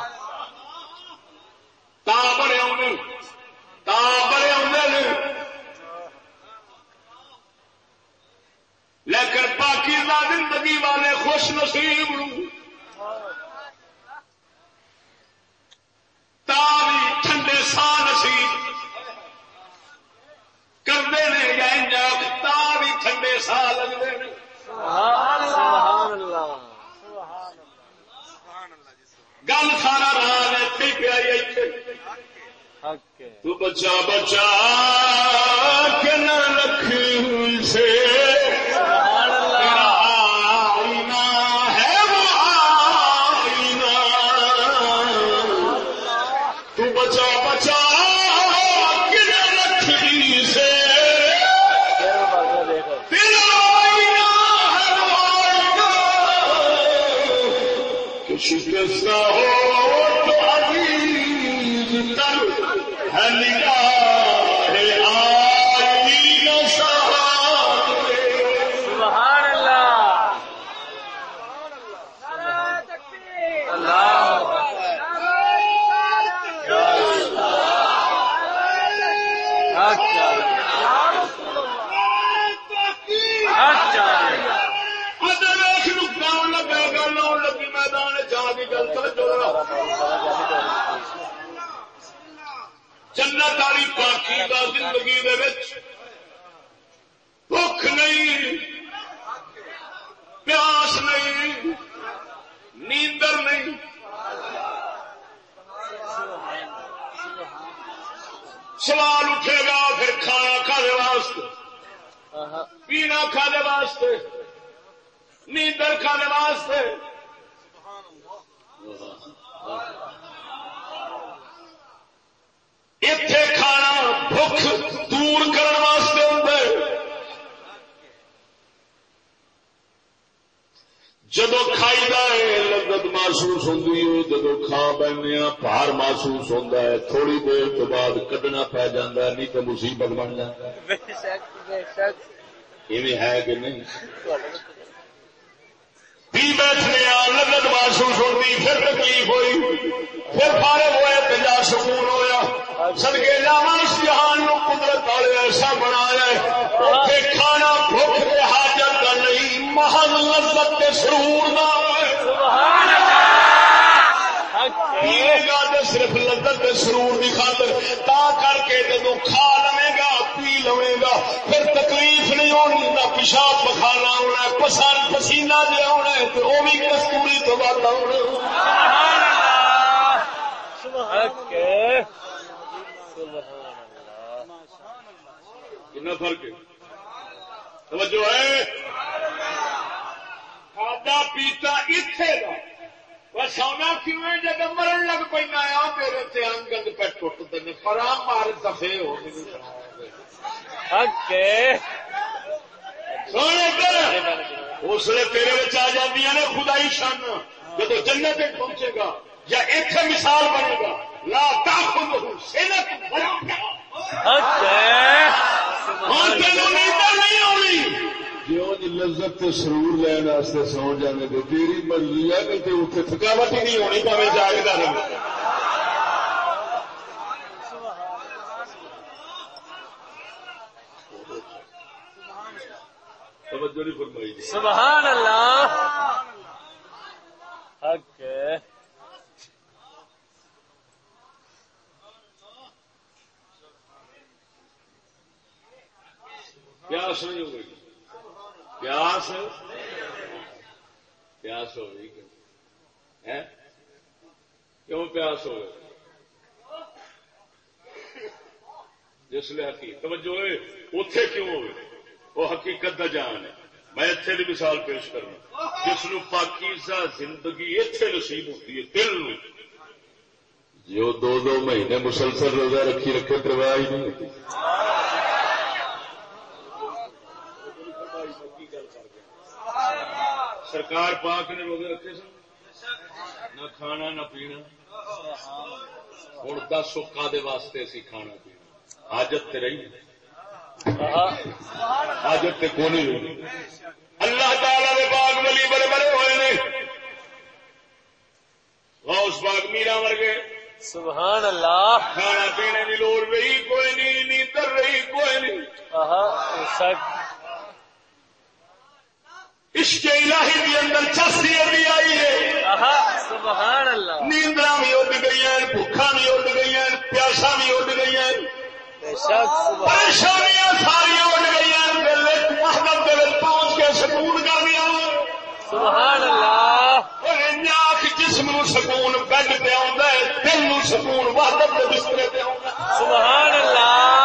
تا بڑے آنے تا بڑے آنے لیکن پاکیزہ زندگی والے خوش نصیب بھی ٹھنڈے سا نصیب۔ کرتے ہیں یا انجا تا بھی ٹھنڈے سا لگتے ہیں گل سارا اتنے حق ہے۔ تو بچا بچا کے نہ رکھ سے۔ تو مصیبت بن جاتا ہے کہ نہیں بیٹھنے لذت محسوس ہوتی پھر تکلیف ہوئی پھر فارغ ہوئے تجا سکون ہویا سدکے جاوا اس جہان نو قدرت والے ایسا بنایا اتنے کھانا بھوک کے حاجت کا نہیں محل لذت کے سرور حق پیے گا صرف لذت کے سرور کی خاطر تا کر کے جدو کھا لوے گا پی لوے گا پھر تکلیف نہیں ہونی نہ پیشاب پخانا ہونا ہے پسند پسینہ جہ ہونا ہے تو وہ بھی کستوری تو بات ہونا سبحان اللہ حق ہے۔ سبحان اللہ۔ کتنا فرق ہے؟ توجہ ہے؟ کھادا پیتا اتے کا سونا کیوں جب مرن لگ پہ آیا میرے تے انگد پہ ٹوٹتے ہیں۔ فرام مار دفے ہو حق ہے سونے اس لیے تیرے بچ آ جاتی نے خدائی شان۔ جب جنت تک پہنچے گا یا اتنے مثال بنے گا۔ لا تاخذ سنت ولا تینوں نیندر نہیں جو لذت تے سرور لین واسطے سو جانے تے؟ تیری مرضی ہے کہ تے اتنے تھکاوٹ ہی نہیں ہونی پاوے جاگدا رہے۔ توجہ نہیں فرمائی سبحان اللہ۔ حق ہے۔ پیاس نہیں ہو گئی پیاس پیاس ہو گئی کیوں؟ پیاس ہو گئی؟ جس لیے حقیقت توجہ ہوئے اتے کیوں ہوئے وہ حقیقت کا جان ہے۔ میں اتنے کی مثال پیش کرنا۔ جس نو پاکیزہ زندگی اتنے نصیب ہوتی ہے، دل نو۔ جو دو دو مہینے مسلسل روزہ رکھی رکھے، پرواہ ہی نہیں ہوتی۔ سرکار پاک نے روزے رکھے سن؟ نہ کھانا نہ پینا۔ ہوں دس سکا دے واسطے سی کھانا پینا۔ حاجت تے رہی حاجت کو نہیں اللہ تعالی نے باغ ولی بڑے بڑے ہوئے نے۔ غوث باغ میرا ورگے۔ سبحان اللہ۔ کھانا پینے کی لوڑ رہی کوئی نہیں نیندر رہی کوئی نہیں۔ عشق الہی بھی اندر چسی ابھی آئی ہے۔ سبحان اللہ۔ نیندرا بھی اڈ گئی ہیں بھوکھا بھی اڈ گئی ہیں پیاسا بھی اڈ گئی ہیں۔ پریشانیاں ساری اڑ گئی محبت پہنچ کے سکون کر دیا سبحان اللہ۔ جسم نو سکون بیڈ پہ آتا ہے دل نو سکون وحدت کے بسترے پہ سبحان اللہ۔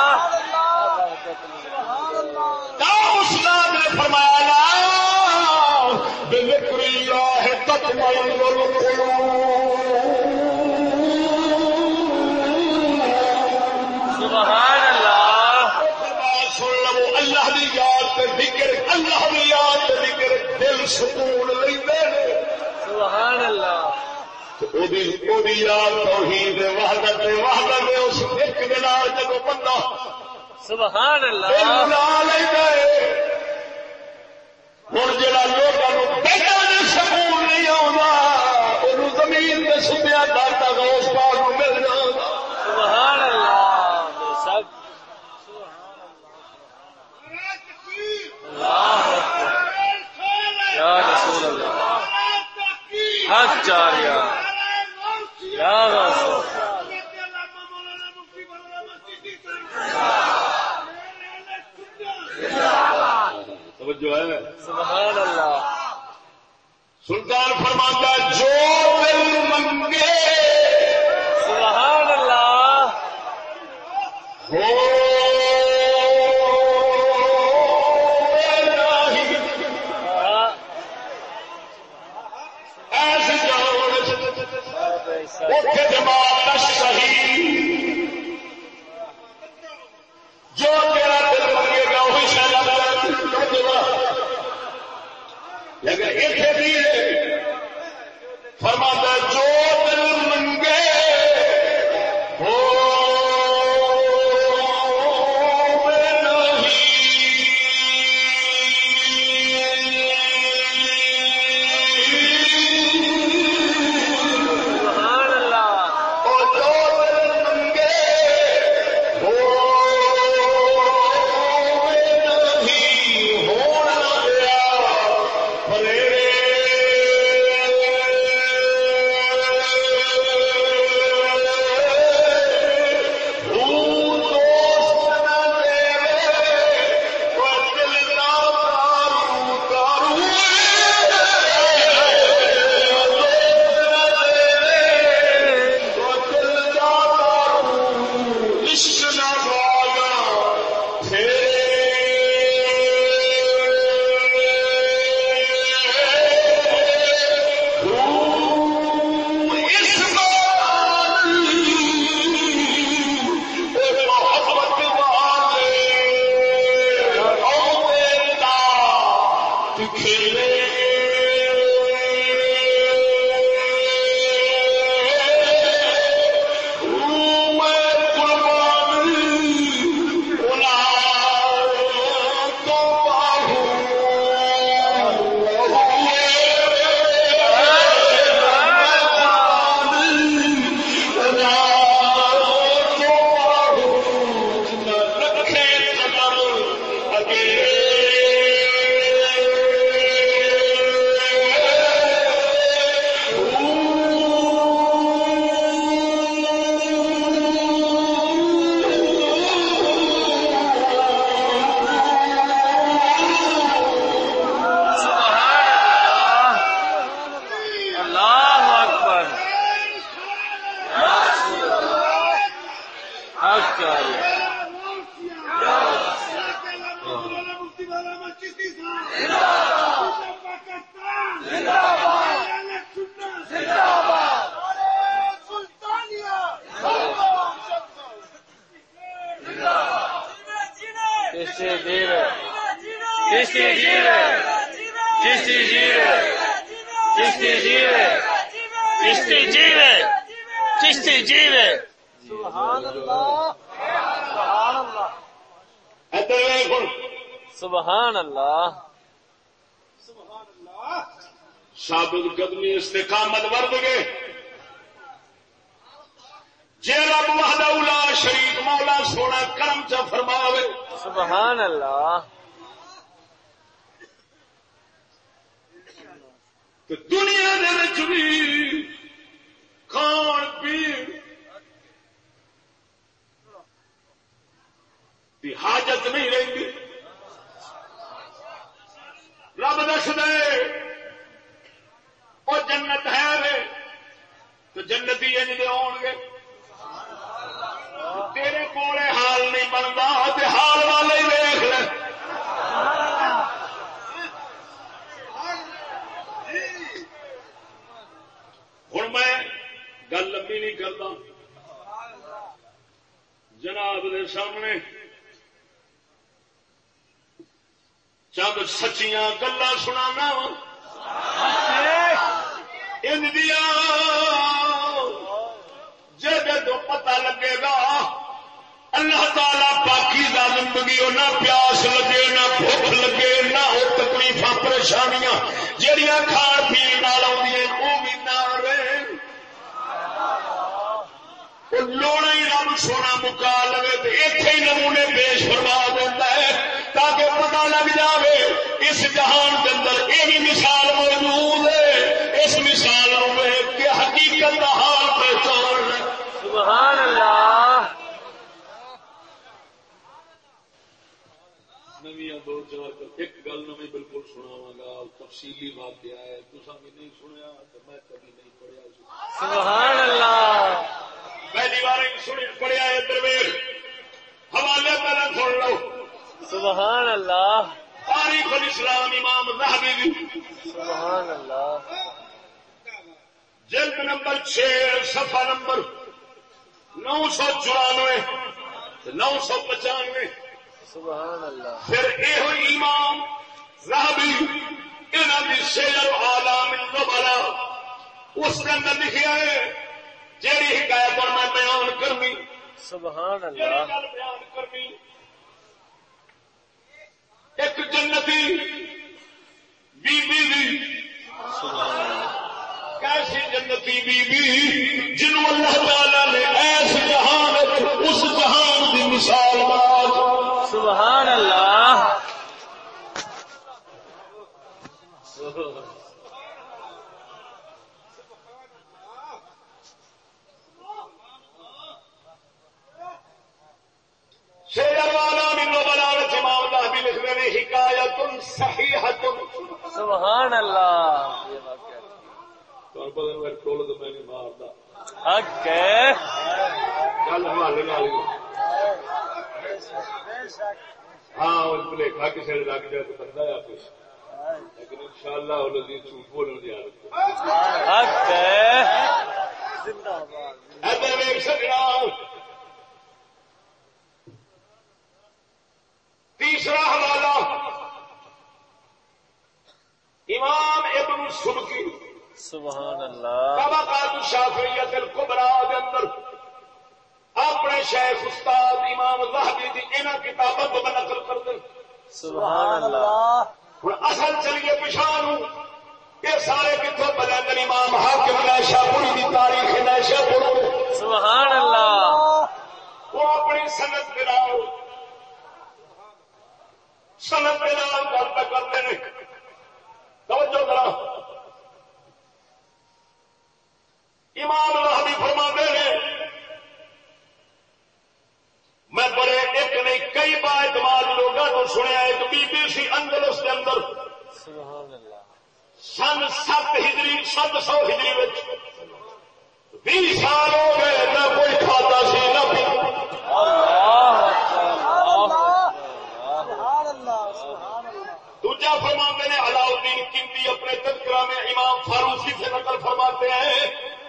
توحید وحدت وحدت اس ایک دن جب بندہ سبحان اللہ ہوں جا لوگوں پہلے سکون نہیں آنا زمین میں سنیا کرتا اس پاک مل جانا سبحان اللہ سب حق چاریا سبحان اللہ۔ سلطان فرماتا جو دل منگے کے وحدہ لا شریک مولا سونا کرم چ فرماوے۔ سبحان اللہ۔ تو دنیا دے وچ بھی کھان پین۔ دی حاجت نہیں رہتی رب دس دے۔ وہ جنت ہے وے۔ تو جنتی انج دے آن گے۔ تیرے کولے حال نہیں بنتا، تے حال والے ہی ویخ لے۔ ہوں میں گل لمبی نہیں کرتا۔ جناب دے سامنے چند سچیاں گلا سنا اندیا جب لگے گا اللہ تعالی باقی کا زندگی نہ پیاس لگے، نہ بھوک لگے، نہ وہ تکلیف پریشانیاں جہیا کھان پی وہ بھی نہ رہے۔ لوڑا ہی رب سونا مکا لگے تو اتے ہی نمونے پیش فرما دیتا ہے تاکہ پتا لگ جائے اس جہان کے اندر یہ بھی مثال موجود ہے۔ اس مثال میں کہ حقیقت کا حال پہچان سبحان اللہ۔ ایک گل میں بالکل سناوا گا تفصیلی واقعہ ہے تصا بھی نہیں سنیا تو میں کبھی نہیں پڑھیا۔ سبحان اللہ پہلی بار پڑھیا ہے درویش۔ حوالے سن لو۔ سبحان اللہ تاریخ الاسلام امام زہبی سبحان اللہ جلد نمبر چھ صفحہ نمبر نو سو چورانوے نو سو پچانوے۔ پھر یہ امام زہبی انہوں کی سیر عالم النبلا اس کے اندر لکھا ہے جیڑی حکایت اور میں بیان کرنی۔ سبحان اللہ۔ بیان کرنی۔ ایک جنتی بی بی دی۔ سبحان اللہ۔ کیسی جنتی بی بی جنہوں اللہ تعالی نے ایس جہان اس جہان کی مثال بات سبحان اللہ حکایت صحیحت سبحان اللہ میں نہیں مارتا۔ حق ہے۔ گل حوالے۔ ہاں بلیکھا کسی نے لگ جائے تو بندہ ہے آپ لیکن ان شاء اللہ جھوٹ بولنے کی عادت تیسرا حوالہ۔ امام ابن سبکی۔ سبحان اللہ۔ طبقات الشافعیت الکبرى دے اندر اپنے شیخ استاد امام زہبی دی انہاں کتاباں کو نقل کر دیں سبحان اللہ۔ ہن اصل چلیے پچھان یہ سارے کتوں بلندر امام حاکم نیشا پوری دی تاریخ نیشا پوری سبحان اللہ۔ وہ اپنی سنت دلاؤ سنت دلاؤ گل پہ کرتے ہیں۔ توجہ کرا امام راہبی فرما نے میں بڑے ایک نہیں کئی بار دماغ لوگوں کو سنیا ایک بی بی سی اندلس کے اندر۔ سن سات ہجری سات سو ہجری بیس سال ہو گئے نہ کوئی کھاتا سی نہ اللہ دوجا فرماتے ہیں علاؤدین کندی اپنے تذکرہ میں امام فاروقی سے نقل فرماتے ہیں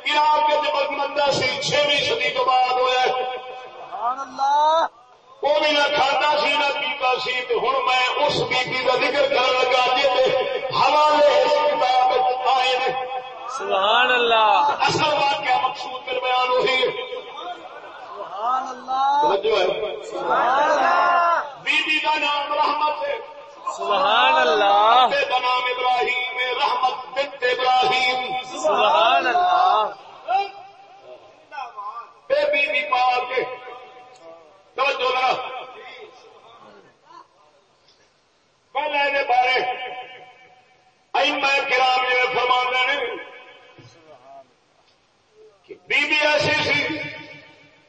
عراق کے جب مندہ سی چھویں صدی تو بعد ہوا ہے وہ بھی نہ کھاتا سی نہ پیتا سی تو ہوں میں اس بیبی کا ذکر کر لگا جی حوالے اس کتاب وچ آئے نے۔ سبحان اللہ۔ اصل واقعہ مقصود میں بیان وہی ہے۔ توجہ ہے۔ بی بی کا نام سبحان اللہ۔ بنام ابراہیم رحمت بنت ابراہیم۔ سبحان اللہ۔ بی پاک توجہ ذرا۔ پہلے دے بارے ائمہ کرام نے فرما نے کہ بی بی ایسی سی،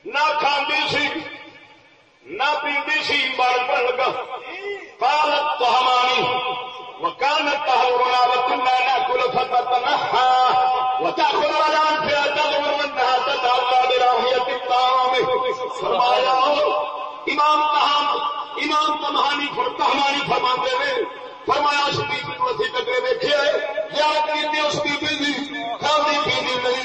نہ کھاندی سی، نہ پیندی سی لگا۔ قالت تو ہمانی وكانت تهورنا وكنا ناكل فتتنحى على انفها تغمر تتعلى میں فرمایا امام کہاں امام تمہانی کہانی فرماتے ہوئے فرمایا اس بی بی کو اسی ٹکرے دیکھے یا پیندی اس بی بی کھانے پینے میں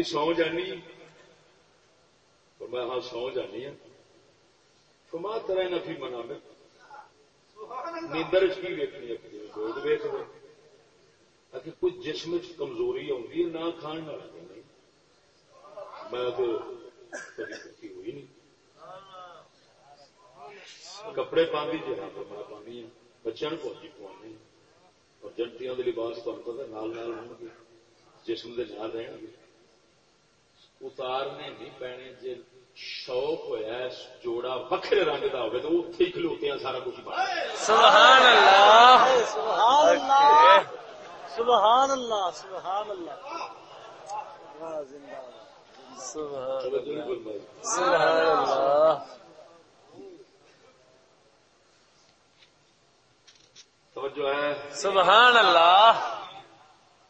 اللہ سو جانی اور میں ہاں سو جانی ہوں فما طرح نہ بھی منا میں نیندر چ کی ویکنی اپنی لوگ ویک رہے اگر کوئی جسم چ کمزوری آتی ہے نہ کھان نہ نہیں میں تو کبھی کتی ہوئی نہیں کپڑے پاندی جہاں پر میں پانی ہوں بچوں کو پہنچی پوانی اور جنٹیاں دے لباس تمہیں پتا نال نال ہوں گے جسم دے نال رہن گے اتارنے نہیں پینے جی شوق ہوا جوڑا وکھرے رنگ کا ہوگا تو اتنے ہی کھلوتے ہیں سارا کچھ سبحان اللہ سبحان اللہ سبحان اللہ سبحان اللہ سبحان اللہ توجہ ہے سبحان اللہ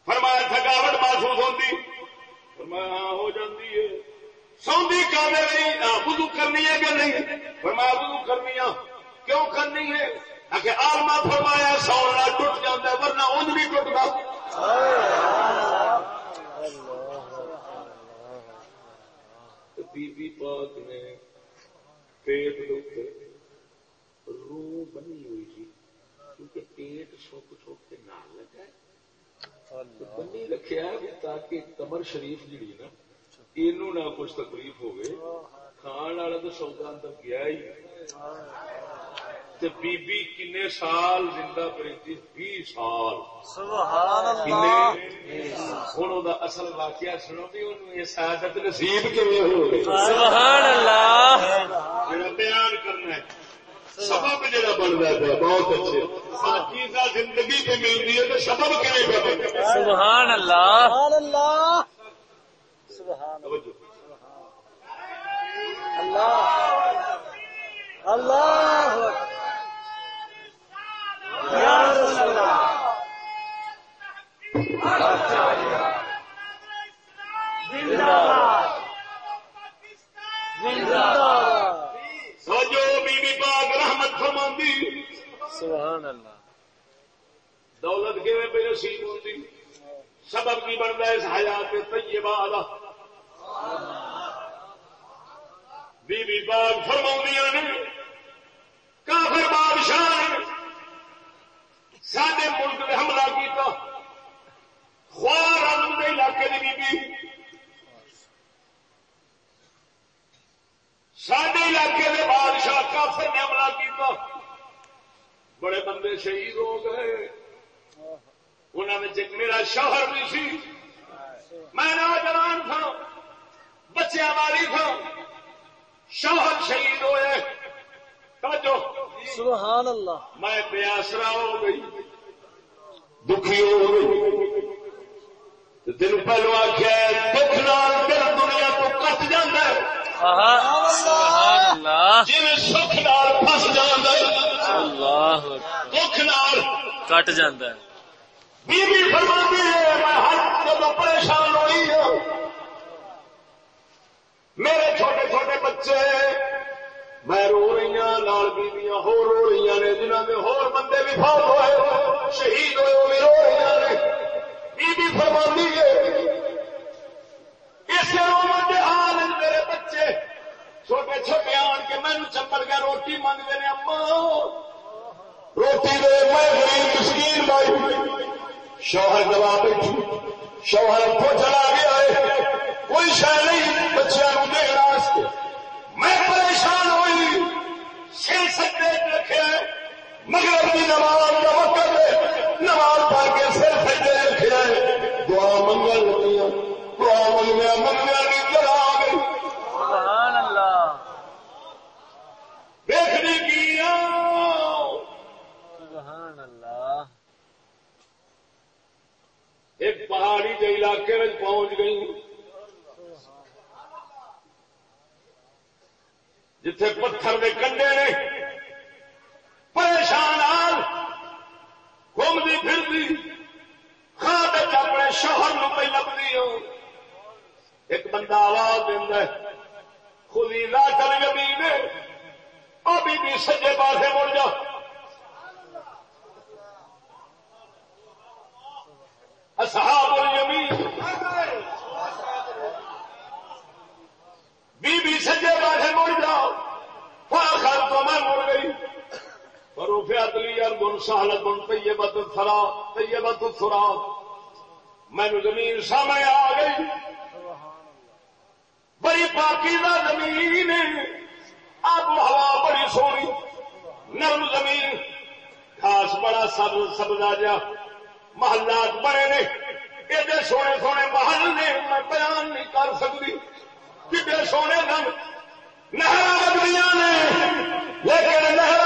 فرمایا تھکاوٹ محسوس ہوتی فرمایا ہاں ہو جاتی ہے۔ سوندی کامے نہیں ہاں، وضو کرنی ہے کہ نہیں؟ فرمایا وضو کرنی ہے۔ کیوں کرنی ہے؟ آخر آلما فرمایا سونا ٹوٹ جاتا ہے ورنہ اونج بھی ٹوٹتا بی بی پاک نے پیٹ دے روح بنی ہوئی تھی کیونکہ پیٹ سوک سوک کے نال لگا ہے۔ بنی رکھیا ہے تاکہ کمر شریف جڑی نا اینو نہ کچھ تکلیف ہوگی کھان والا تو سودا اندر گیا ہی۔ تے بی بی کنے سال زندہ رہتی بھی سال۔ سبحان اللہ۔ ہن دا اصل واقعہ سنو بھی اونوں یہ سعادت نصیب کیویں ہو گئی سبحان اللہ۔ جڑا بیان کرنا ہے۔ سبب جڑا بن رہا ہے بہت اچھے۔ پاکیزہ زندگی پہ ملتی ہے تو سبب کیویں بنے سبحان اللہ۔ سبحان اللہ۔ سبحان اللہ۔ اللہ۔ اکبر۔ یا رسول اللہ۔ زندہ باد۔ زندہ باد۔ سبحان اللہ۔ دولت کے پہ نصیب ہوتی سبب کی بنتا ہے اس حیات طیبہ والا بی بی پاک فرماندیاں نے کافر بادشاہ نے سڈے ملک نے حملہ کیتا۔ خوار رنگ کے علاقے کی بی بی سڈے علاقے کے بادشاہ کافر نے حملہ کیتا۔ بڑے بندے شہید ہو گئے۔ انہوں ایک میرا شوہر بھی سی۔ میں نوجوان تھا۔ بچیا والی تھا۔ شوہر شہید ہوئے۔ توجہ۔ سبحان اللہ۔ میں بے آسرا ہو گئی۔ دکھی ہو گئی۔ دن پہلو آخیا دکھ نال دل دنیا تو کٹ ہے۔ اللہ۔ جی سکھ نال پس جانا اللہ دکھ نال کٹ جاندہ ہے۔ بی بی فرماتی ہے میں ہر جب پریشان ہوئی ہوں۔ میرے چھوٹے چھوٹے بچے میں رو رہی ہوں لال بیبیاں ہو رو رہی نے جنہوں نے ہور بندے بھی فوت ہوئے شہید ہوئے وہ بھی رو رہی نے۔ بی بی فرماتی ہے اس رومن میرے بچے چھوٹے چھوٹے آن کے مینو چمبل کے روٹی منگتے ہیں اما روٹی دے میں غریب مسکین بھائی شوہر گوا بیٹھی۔ شوہر کو چلا گیا ہے کوئی شہ نہیں بچوں دین واسطے میں پریشان ہوئی۔ سر سکتے رکھے مگر کی نماز کا وقت ہے۔ نماز پڑھ کے سر سکتے رکھے دعا منگل لگی دعا منگیا منگیا نیندر آ گئی سبحان اللہ دیکھنے کی سبحان اللہ ایک پہاڑی کے علاقے میں پہنچ گئی۔ جتھے پتھر دے کنڈے نے پریشان آل گھومتی پھرتی خواب اپنے شوہر نو پہ لبھی ہو۔ ایک بندہ آواز دینا خودی لا کر زمین ابھی بھی سجے پاسے مڑ جا اصحاب الیمین بی بی سجے پاسے مڑ جاؤ فاخر تو میں مڑ گئی پر لی ارض سہلت طیبت الثرا طیبت الثرا مینو زمین سامنے آ گئی۔ بڑی پاکیزہ زمین آب ہوا بڑی سونی۔ نرم زمین۔ خاص بڑا سب سبزا جا۔ محلات بڑے نے۔ ایڈے سونے سونے محل نے۔ میں بیان نہیں کر سکتی۔ کتنے سونے نم نہر بدلیاں نے۔ لیکن نہر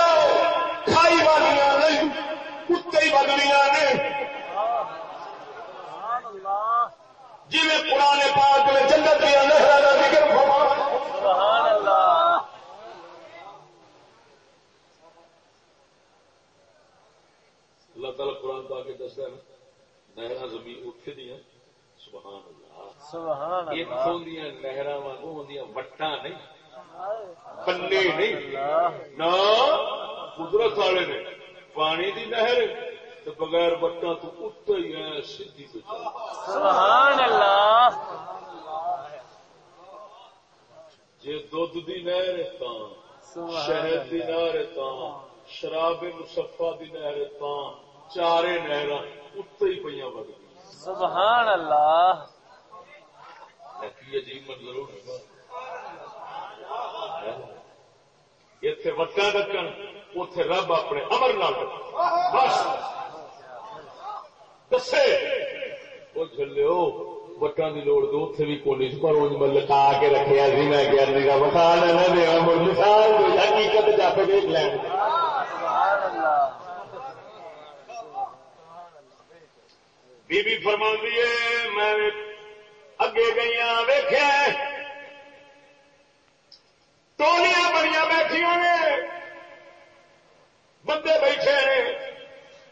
کھائی والیاں نہیں کتے ہی بدلیاں نے سبحان اللہ جی پرانے پاک میں جنت دیا نہر کا ذکر سبحان اللہ اللہ تعالیٰ قرآن پا کے دستا ہے نہر زمین اتنے دیا سبحان اللہ۔ سبحان اللہ ہوندیاں نہر واگوں وٹاں نہیں۔ پنے نہیں۔ نہ قدرت والے نے پانی دی نہر تو بغیر وٹاں تو اتر ہی ہے سیدھی سبحان اللہ۔ جے دودھ دی نہر تاں شہد دی نہر تاں شراب مصفا دی نہر تاں چارے نہراں اتر ہی پیاں بگ سبحان اللہ۔ عجیب منظر اتے وٹا ڈکن اتے رب اپنے امر نال۔ بس۔ دسے وہ چلو وٹان کی لوڑ تو اتنے بھی کونی پر انج میں لکا کے رکھیا سی میں کیا نہیں کا مثال نہ دیا مڑ مثال حقیقت جا کے دیکھ لیں بی بی فرما دیے میں اگے گئی ویخیا ٹولیاں بڑیاں بیٹھیا نے بندے بیٹھے نے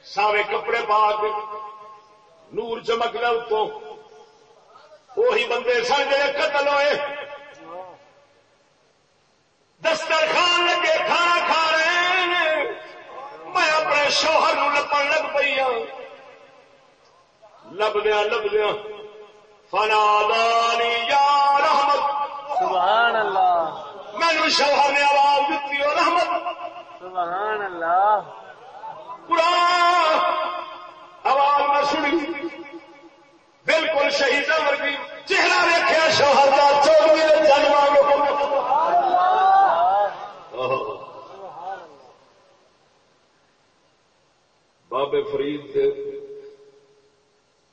سارے کپڑے پا کے نور چمک گیا اتوں وہی بندے سن جڑے قتل ہوئے۔ دسترخوان لگے کھانا کھا رہے ہیں۔ میں اپنے شوہر نو لپن لگ پئی ہوں لبدیا لبدیا فنا دانی یا رحمت۔ سبحان اللہ مینو شوہر نے آواز دیتی ہو رحمت۔ سبحان اللہ قرآن۔ آواز میں سنی۔ بالکل شہید ورگی چہرہ دیکھا شوہر کا چودویں جنم بابے فرید دے۔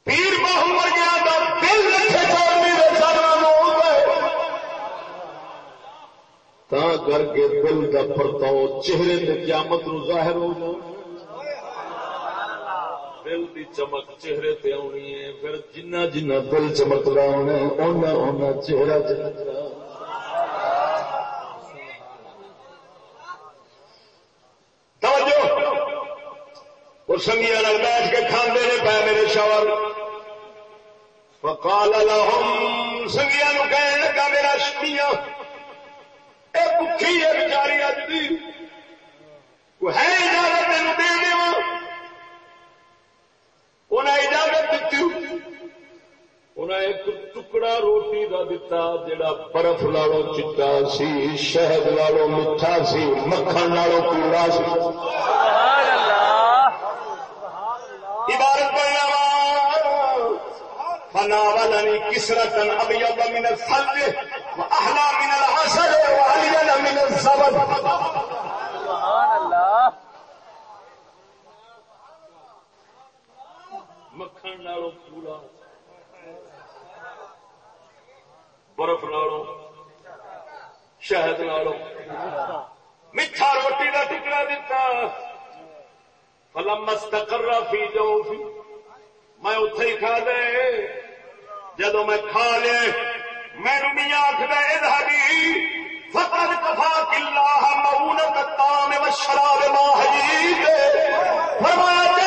پیر محمد گیا دا دل رکھے چاہیے تا کر کے دل کا پرتاؤ چہرے تے قیامت نو ظاہر ہو جاؤ دل دی چمک چہرے تے آنی ہے۔ پھر جنہ جنہ دل چمکدا ہونا اونا اونا چہرہ چمکدا توجہ! اور سنگیا نال بیٹھ کے کھاندے نے پے میرے شوہر۔ فقال لهم سنگیا نو کہنے لگا، میرا شمیاں اے بکھی ہے بیچاری اج دی کوئی ہے اجازت تینوں دے دیواں انہیں اجازت دیتی انہیں ایک ٹکڑا روٹی کا دتا جڑا برف لالو چٹا سی شہد لالو میٹھا سی مکھن لالو کوڑا سی عبارت پڑھنا أبيض من الثلج من العسل من الزبد سبحان اللہ مکھن نالو پورا برف نالو شہد نالو میٹھا روٹی کا ٹکڑا دتا۔ فلم مستقر فی جو میں اتے ہی کھا دے۔ جدو میں کھا لے مینو میاں آخر ادھاری فقد کفا کلا مؤونت الطعام والشراب ما حجید فرمایا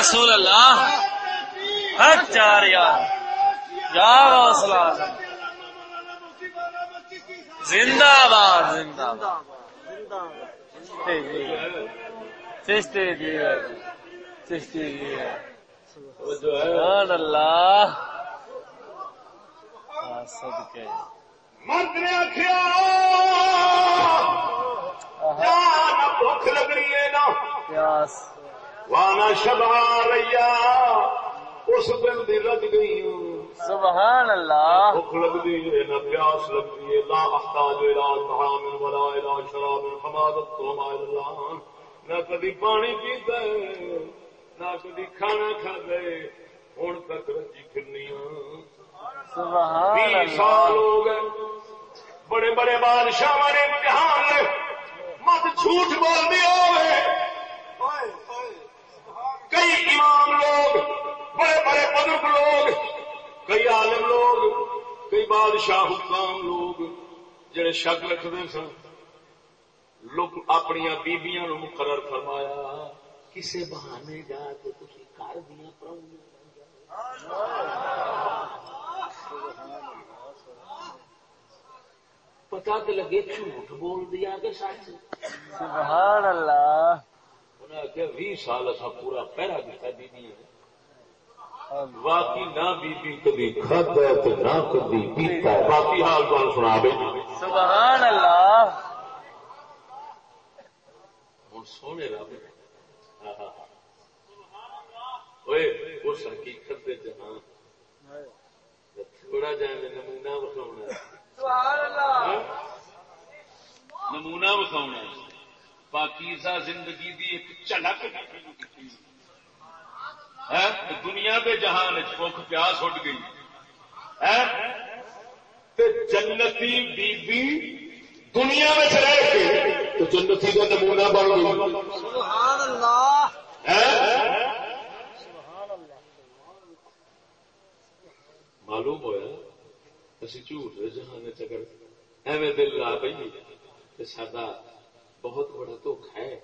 رسول اللہ حق چار یار یا غوث اعظم زندہ باد زندہ باد چشتی جی چشتی جی سبحان اللہ صدقے مرد نے آخیا نہ بھوک لگ رہی ہے پیاس وانا شبا ریا اس دل دی رج گئی۔ ہوں سبحان اللہ۔ بھوک لگتی ہے نہ پیاس لگتی ہے لا احتاج الى طعام ولا الى شراب حمادت تو اللہ نہ کدی پانی پیتا ہے نہ کدی کھانا کھاتا ہے ہوں تک رجی ہوں سبحان بیس سال اللہ ہو گئے۔ بڑے بڑے بادشاہ نے امتحان لے مت جھوٹ بول دیا ہوئے امام لوگ، بڑے بڑے بزرگ لوگ، کئی عالم لوگ، کئی بادشاہ حکام لوگ جڑے شک رکھتے سن۔ لوگ اپنی بیبیاں نو مقرر فرمایا، کسے بہانے جا کے تھی کر دیا پراؤنیاں پتا تو لگے جھوٹ بول دیا کہ سچ؟ سبحان اللہ۔ انہیں آخیا بھی سال اصا پورا پہرا دیتا بیبی باقی نہ بیبی کبھی تو نہ کبھی پیتا۔ ہے باقی حال تو سنا بے سبحان اللہ ہوں سونے رب ہاں، ہاں، ہاں۔ اس حقیقت تھوڑا جا نمونہ بکھاؤنا نمونہ بکھاؤنا پاکیزہ زندگی دی ایک جھلک ہے۔ دنیا کے جہان بھوک پیاس اٹھ گئی۔ تے جنتی بی بی دنیا میں رہ کے تو جنتی کا نمونہ بن گئی۔ سبحان اللہ معلوم ہوا اسی جھوٹ جہان چکر ایویں دل لا پی سڈا بہت بڑا دکھ ہے۔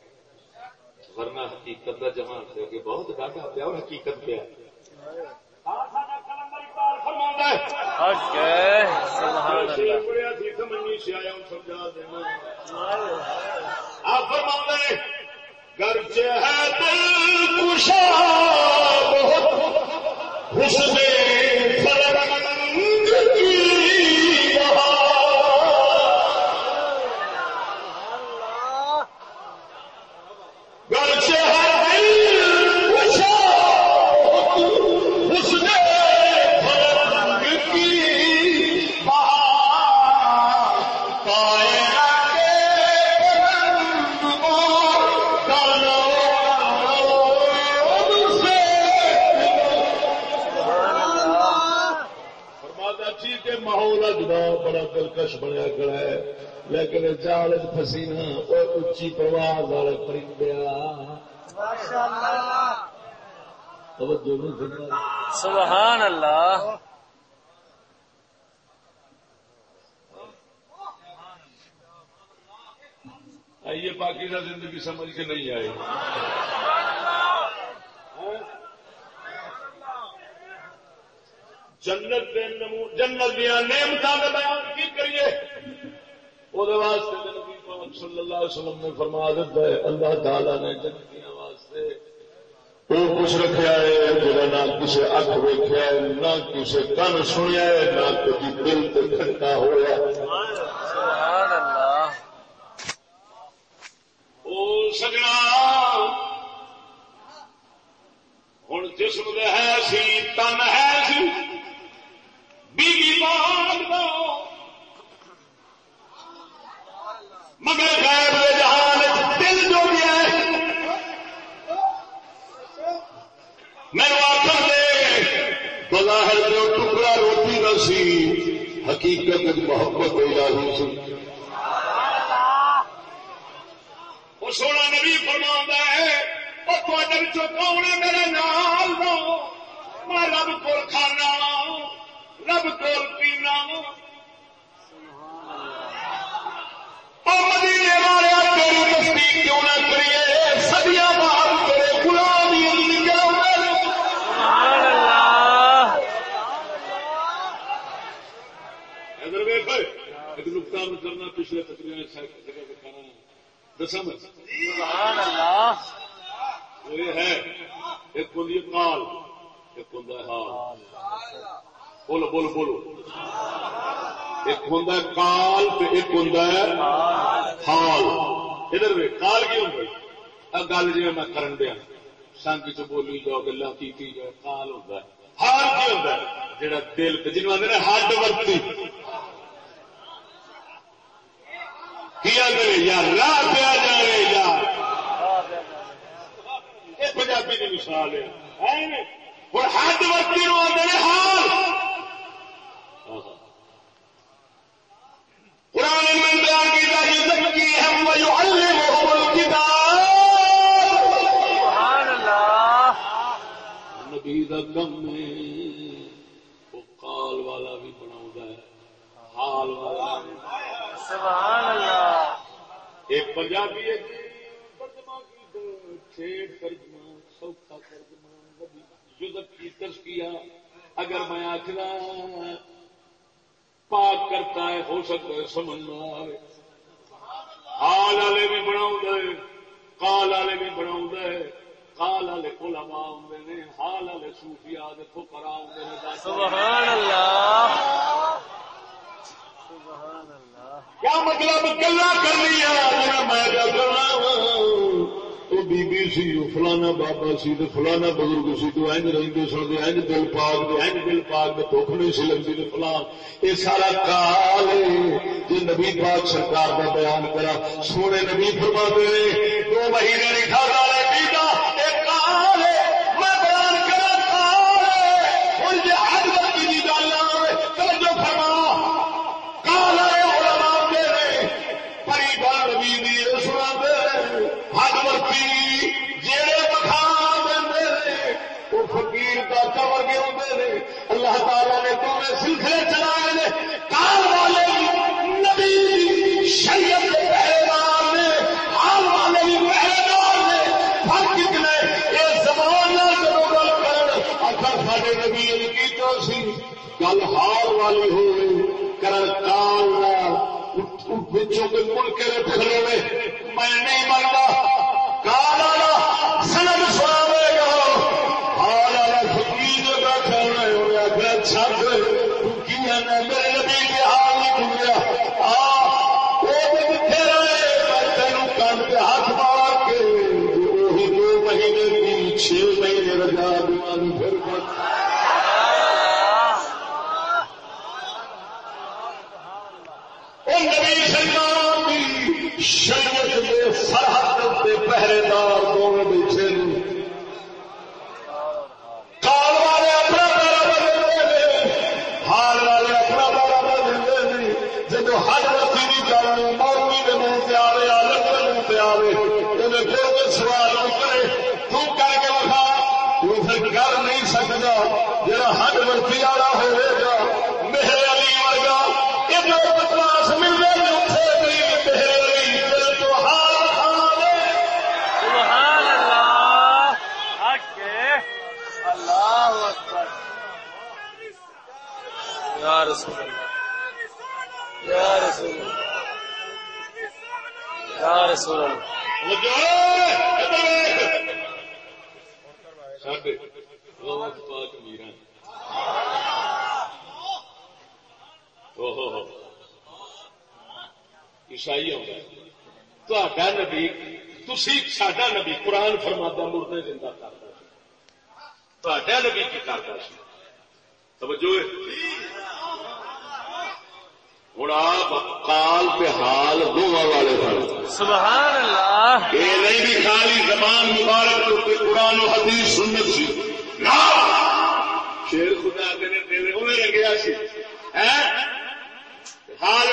ورنہ حقیقت کا جہان سے کہ بہت ڈاٹا پیا اور حقیقت پیا۔ حق ہے۔ دل کشا بہت حسن سچی پرواز والے پرندے سبحان اللہ آئیے باقی پاکیزہ زندگی سمجھ کے نہیں آئے جنت جنت دیا نعمتوں کا بیان کی کریے وہ واسطے محمد صلی اللہ علیہ وسلم نے فرما دیتا ہے، اللہ تعالیٰ نے جنتیاں واسطے وہ کچھ رکھا ہے جہاں نہ کسی اک ویک نہ کسی کن سنیا نہ کسی دل تک کھٹا ہوا Someone بی بی سی فلانا بابا سی تو فلانا بزرگ سی، تو اینج رہندے سن دے اینج دل پاک دے اینج دل پاک دے بھوک نہیں سی لگتی تے فلان یہ سارا کال جی نبی پاک سرکار کا بیان کرا۔ سونے نبی فرما دے دو مہینے نہیں کھا رہا پیتا نبی تسی ساڈا نبی قرآن فرماتا مردے زندہ کرتا تا نبی کی کرتا سی توجہ؟ ہوں آپ کال پہ حال دونوں والے سن۔ سبحان اللہ۔ یہ نہیں بھی خالی زبان مبارک تو قرآن و حدیث سنت سی۔ نا شیر خدا نے دل اوے لگیا سی۔ حال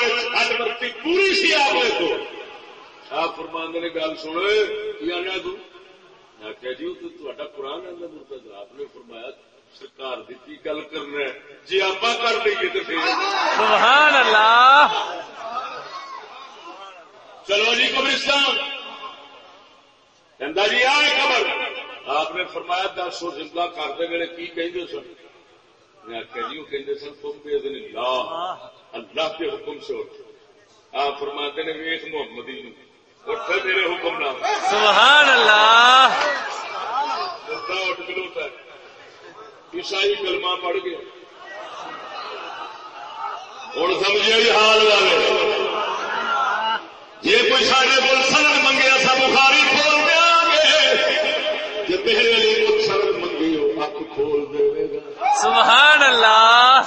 پوری سی آپ نے تو۔ فرماندے نے گل سن کی آنا جی قرآن آپ نے فرمایا سرکار دی کی گل کرنا جی آپ کر دئیے تو پھر۔ سبحان اللہ چلو جی قبرستان۔ کہندا جی آئے قبر۔ آپ نے فرمایا دس سو زندہ کرتے ویلے کی کہیں سن؟ میں آخیا جی وہ کہتے سن تم بے دن اللہ اللہ کے حکم سے اٹھ۔ آپ فرماتے نے ویخ محمدی نو اٹھ میرے حکم نہ سبحان اللہ۔ اٹھا اٹھ کلوتا ہے عیسائی کلمہ پڑھ گیا ہوں سمجھے حال والے جی کوئی سارے کو سرد منگے بخاری کھول دیا گے۔ جی کوئی سرد منگی ہو اک کھول دے گا۔ سبحان اللہ۔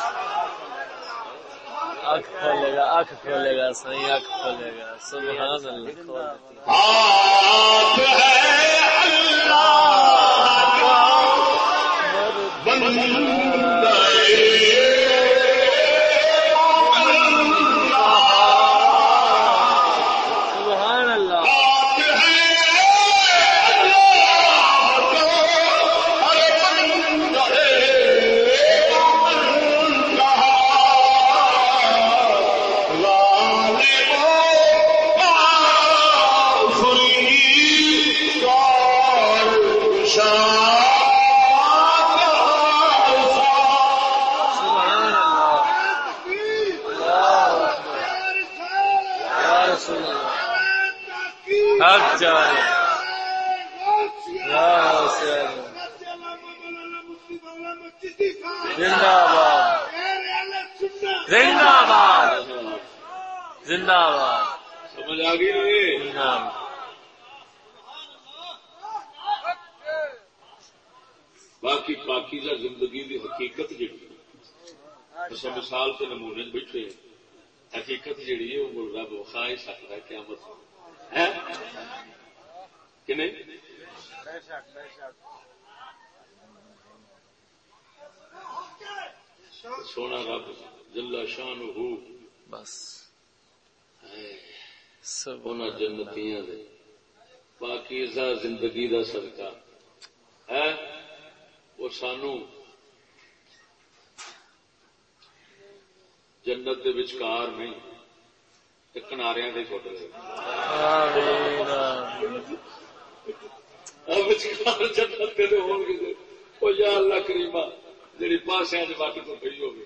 آنکھ کھولے گا آنکھ کھولے گا صحیح آنکھ کھولے گا سبحان اللہ کھول دیتی ہے۔ ہاتھ ہے اللہ کا بندے زندہ آباد سمجھ آ گئی باقی پاکیزہ زندگی دی حقیقت جڑی مثال کے نمونے بیٹھے۔ حقیقت جڑی ہے وہ رب وکھا ہی سکتا ہے قیامت ہے؟ کہ نہیں؟ سونا رب جلا شان ہو بس۔ اللہ. جنتیاں دے۔ پاکیزہ زندگی دا صدقہ۔ ہے؟ وہ سانو جنت دے وچکار نہیں تے کناریاں دے چھوٹ دے۔ آمین آمین. وچکار جنت دے ہون گے او یا اللہ کریمہ جڑی پاسیاں دے باقی تو پئی ہوگی۔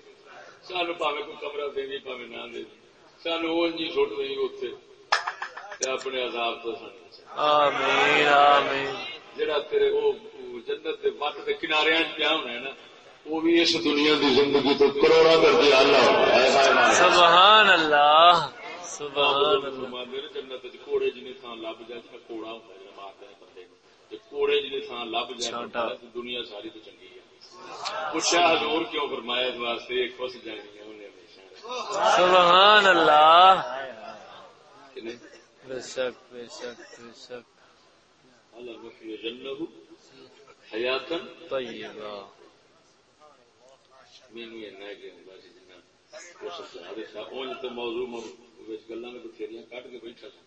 سانو پاوے کوئی کمرہ دینی پاوے نہ دے سانو اون جی دیں اوتھے تے اپنے عذاب تو آمین جڑا تیرے وہ جنت دے وٹ دے کنارے پیا ہونا ہے نا وہ بھی اس دنیا دی زندگی تو کروڑا درجے اللہ سبحان اللہ سبحان جنت وچ کوڑے جنے تھان لب جائے کوڑا ہوندا ہے مارتے نے بندے تے کوڑے جنے تھان لب جائے دنیا ساری تو چنگی ہے پوچھا حضور کیوں فرمایا اس واسطے ایک خوش جانی سبحان اللہ۔ کہ بے شک بے شک بے شک۔ حیاتن طیبہ۔ مینو ایسا ہے۔ کہ بس جنا وہ دیتا اونج تو موضوع وچ گلاں کٹ کے بیٹھا تھا۔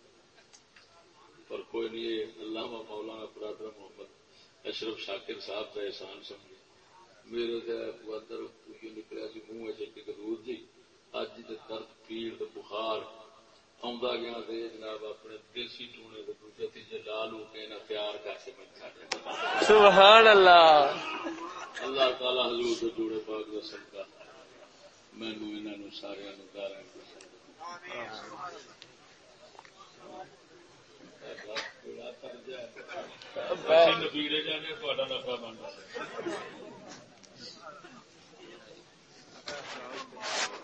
پر کوئی نہیں علامہ مولانا برادر محمد اشرف شاکر صاحب کا احسان سمجھے۔ میرے تے اندر یہ نکلیا سی منہ ایک دودھ جی اج درد پیڑ تے بخار آندا گیا تے جناب اپنے دیسی ٹونے تے دوجے تیجے لال ہو کے نہ پیار کر کے میں سبحان اللہ اللہ تعالی حضور کے جوڑے پاک کا صدقہ مینو انہوں سارا دارا نبیڑے جانے تا نفا بن جانے رحمت میں ہدایت پہ لاکھوں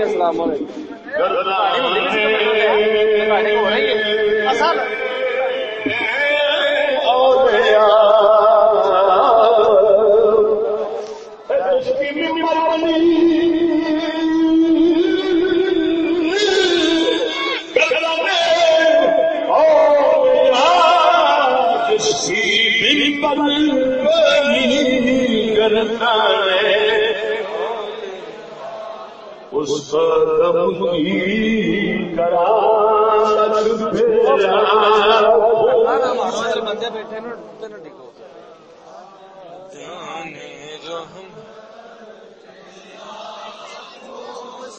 السلام علیکم۔ بنی ٹھیک ہے۔ اس قدم کی بندے بیٹھے نا ہم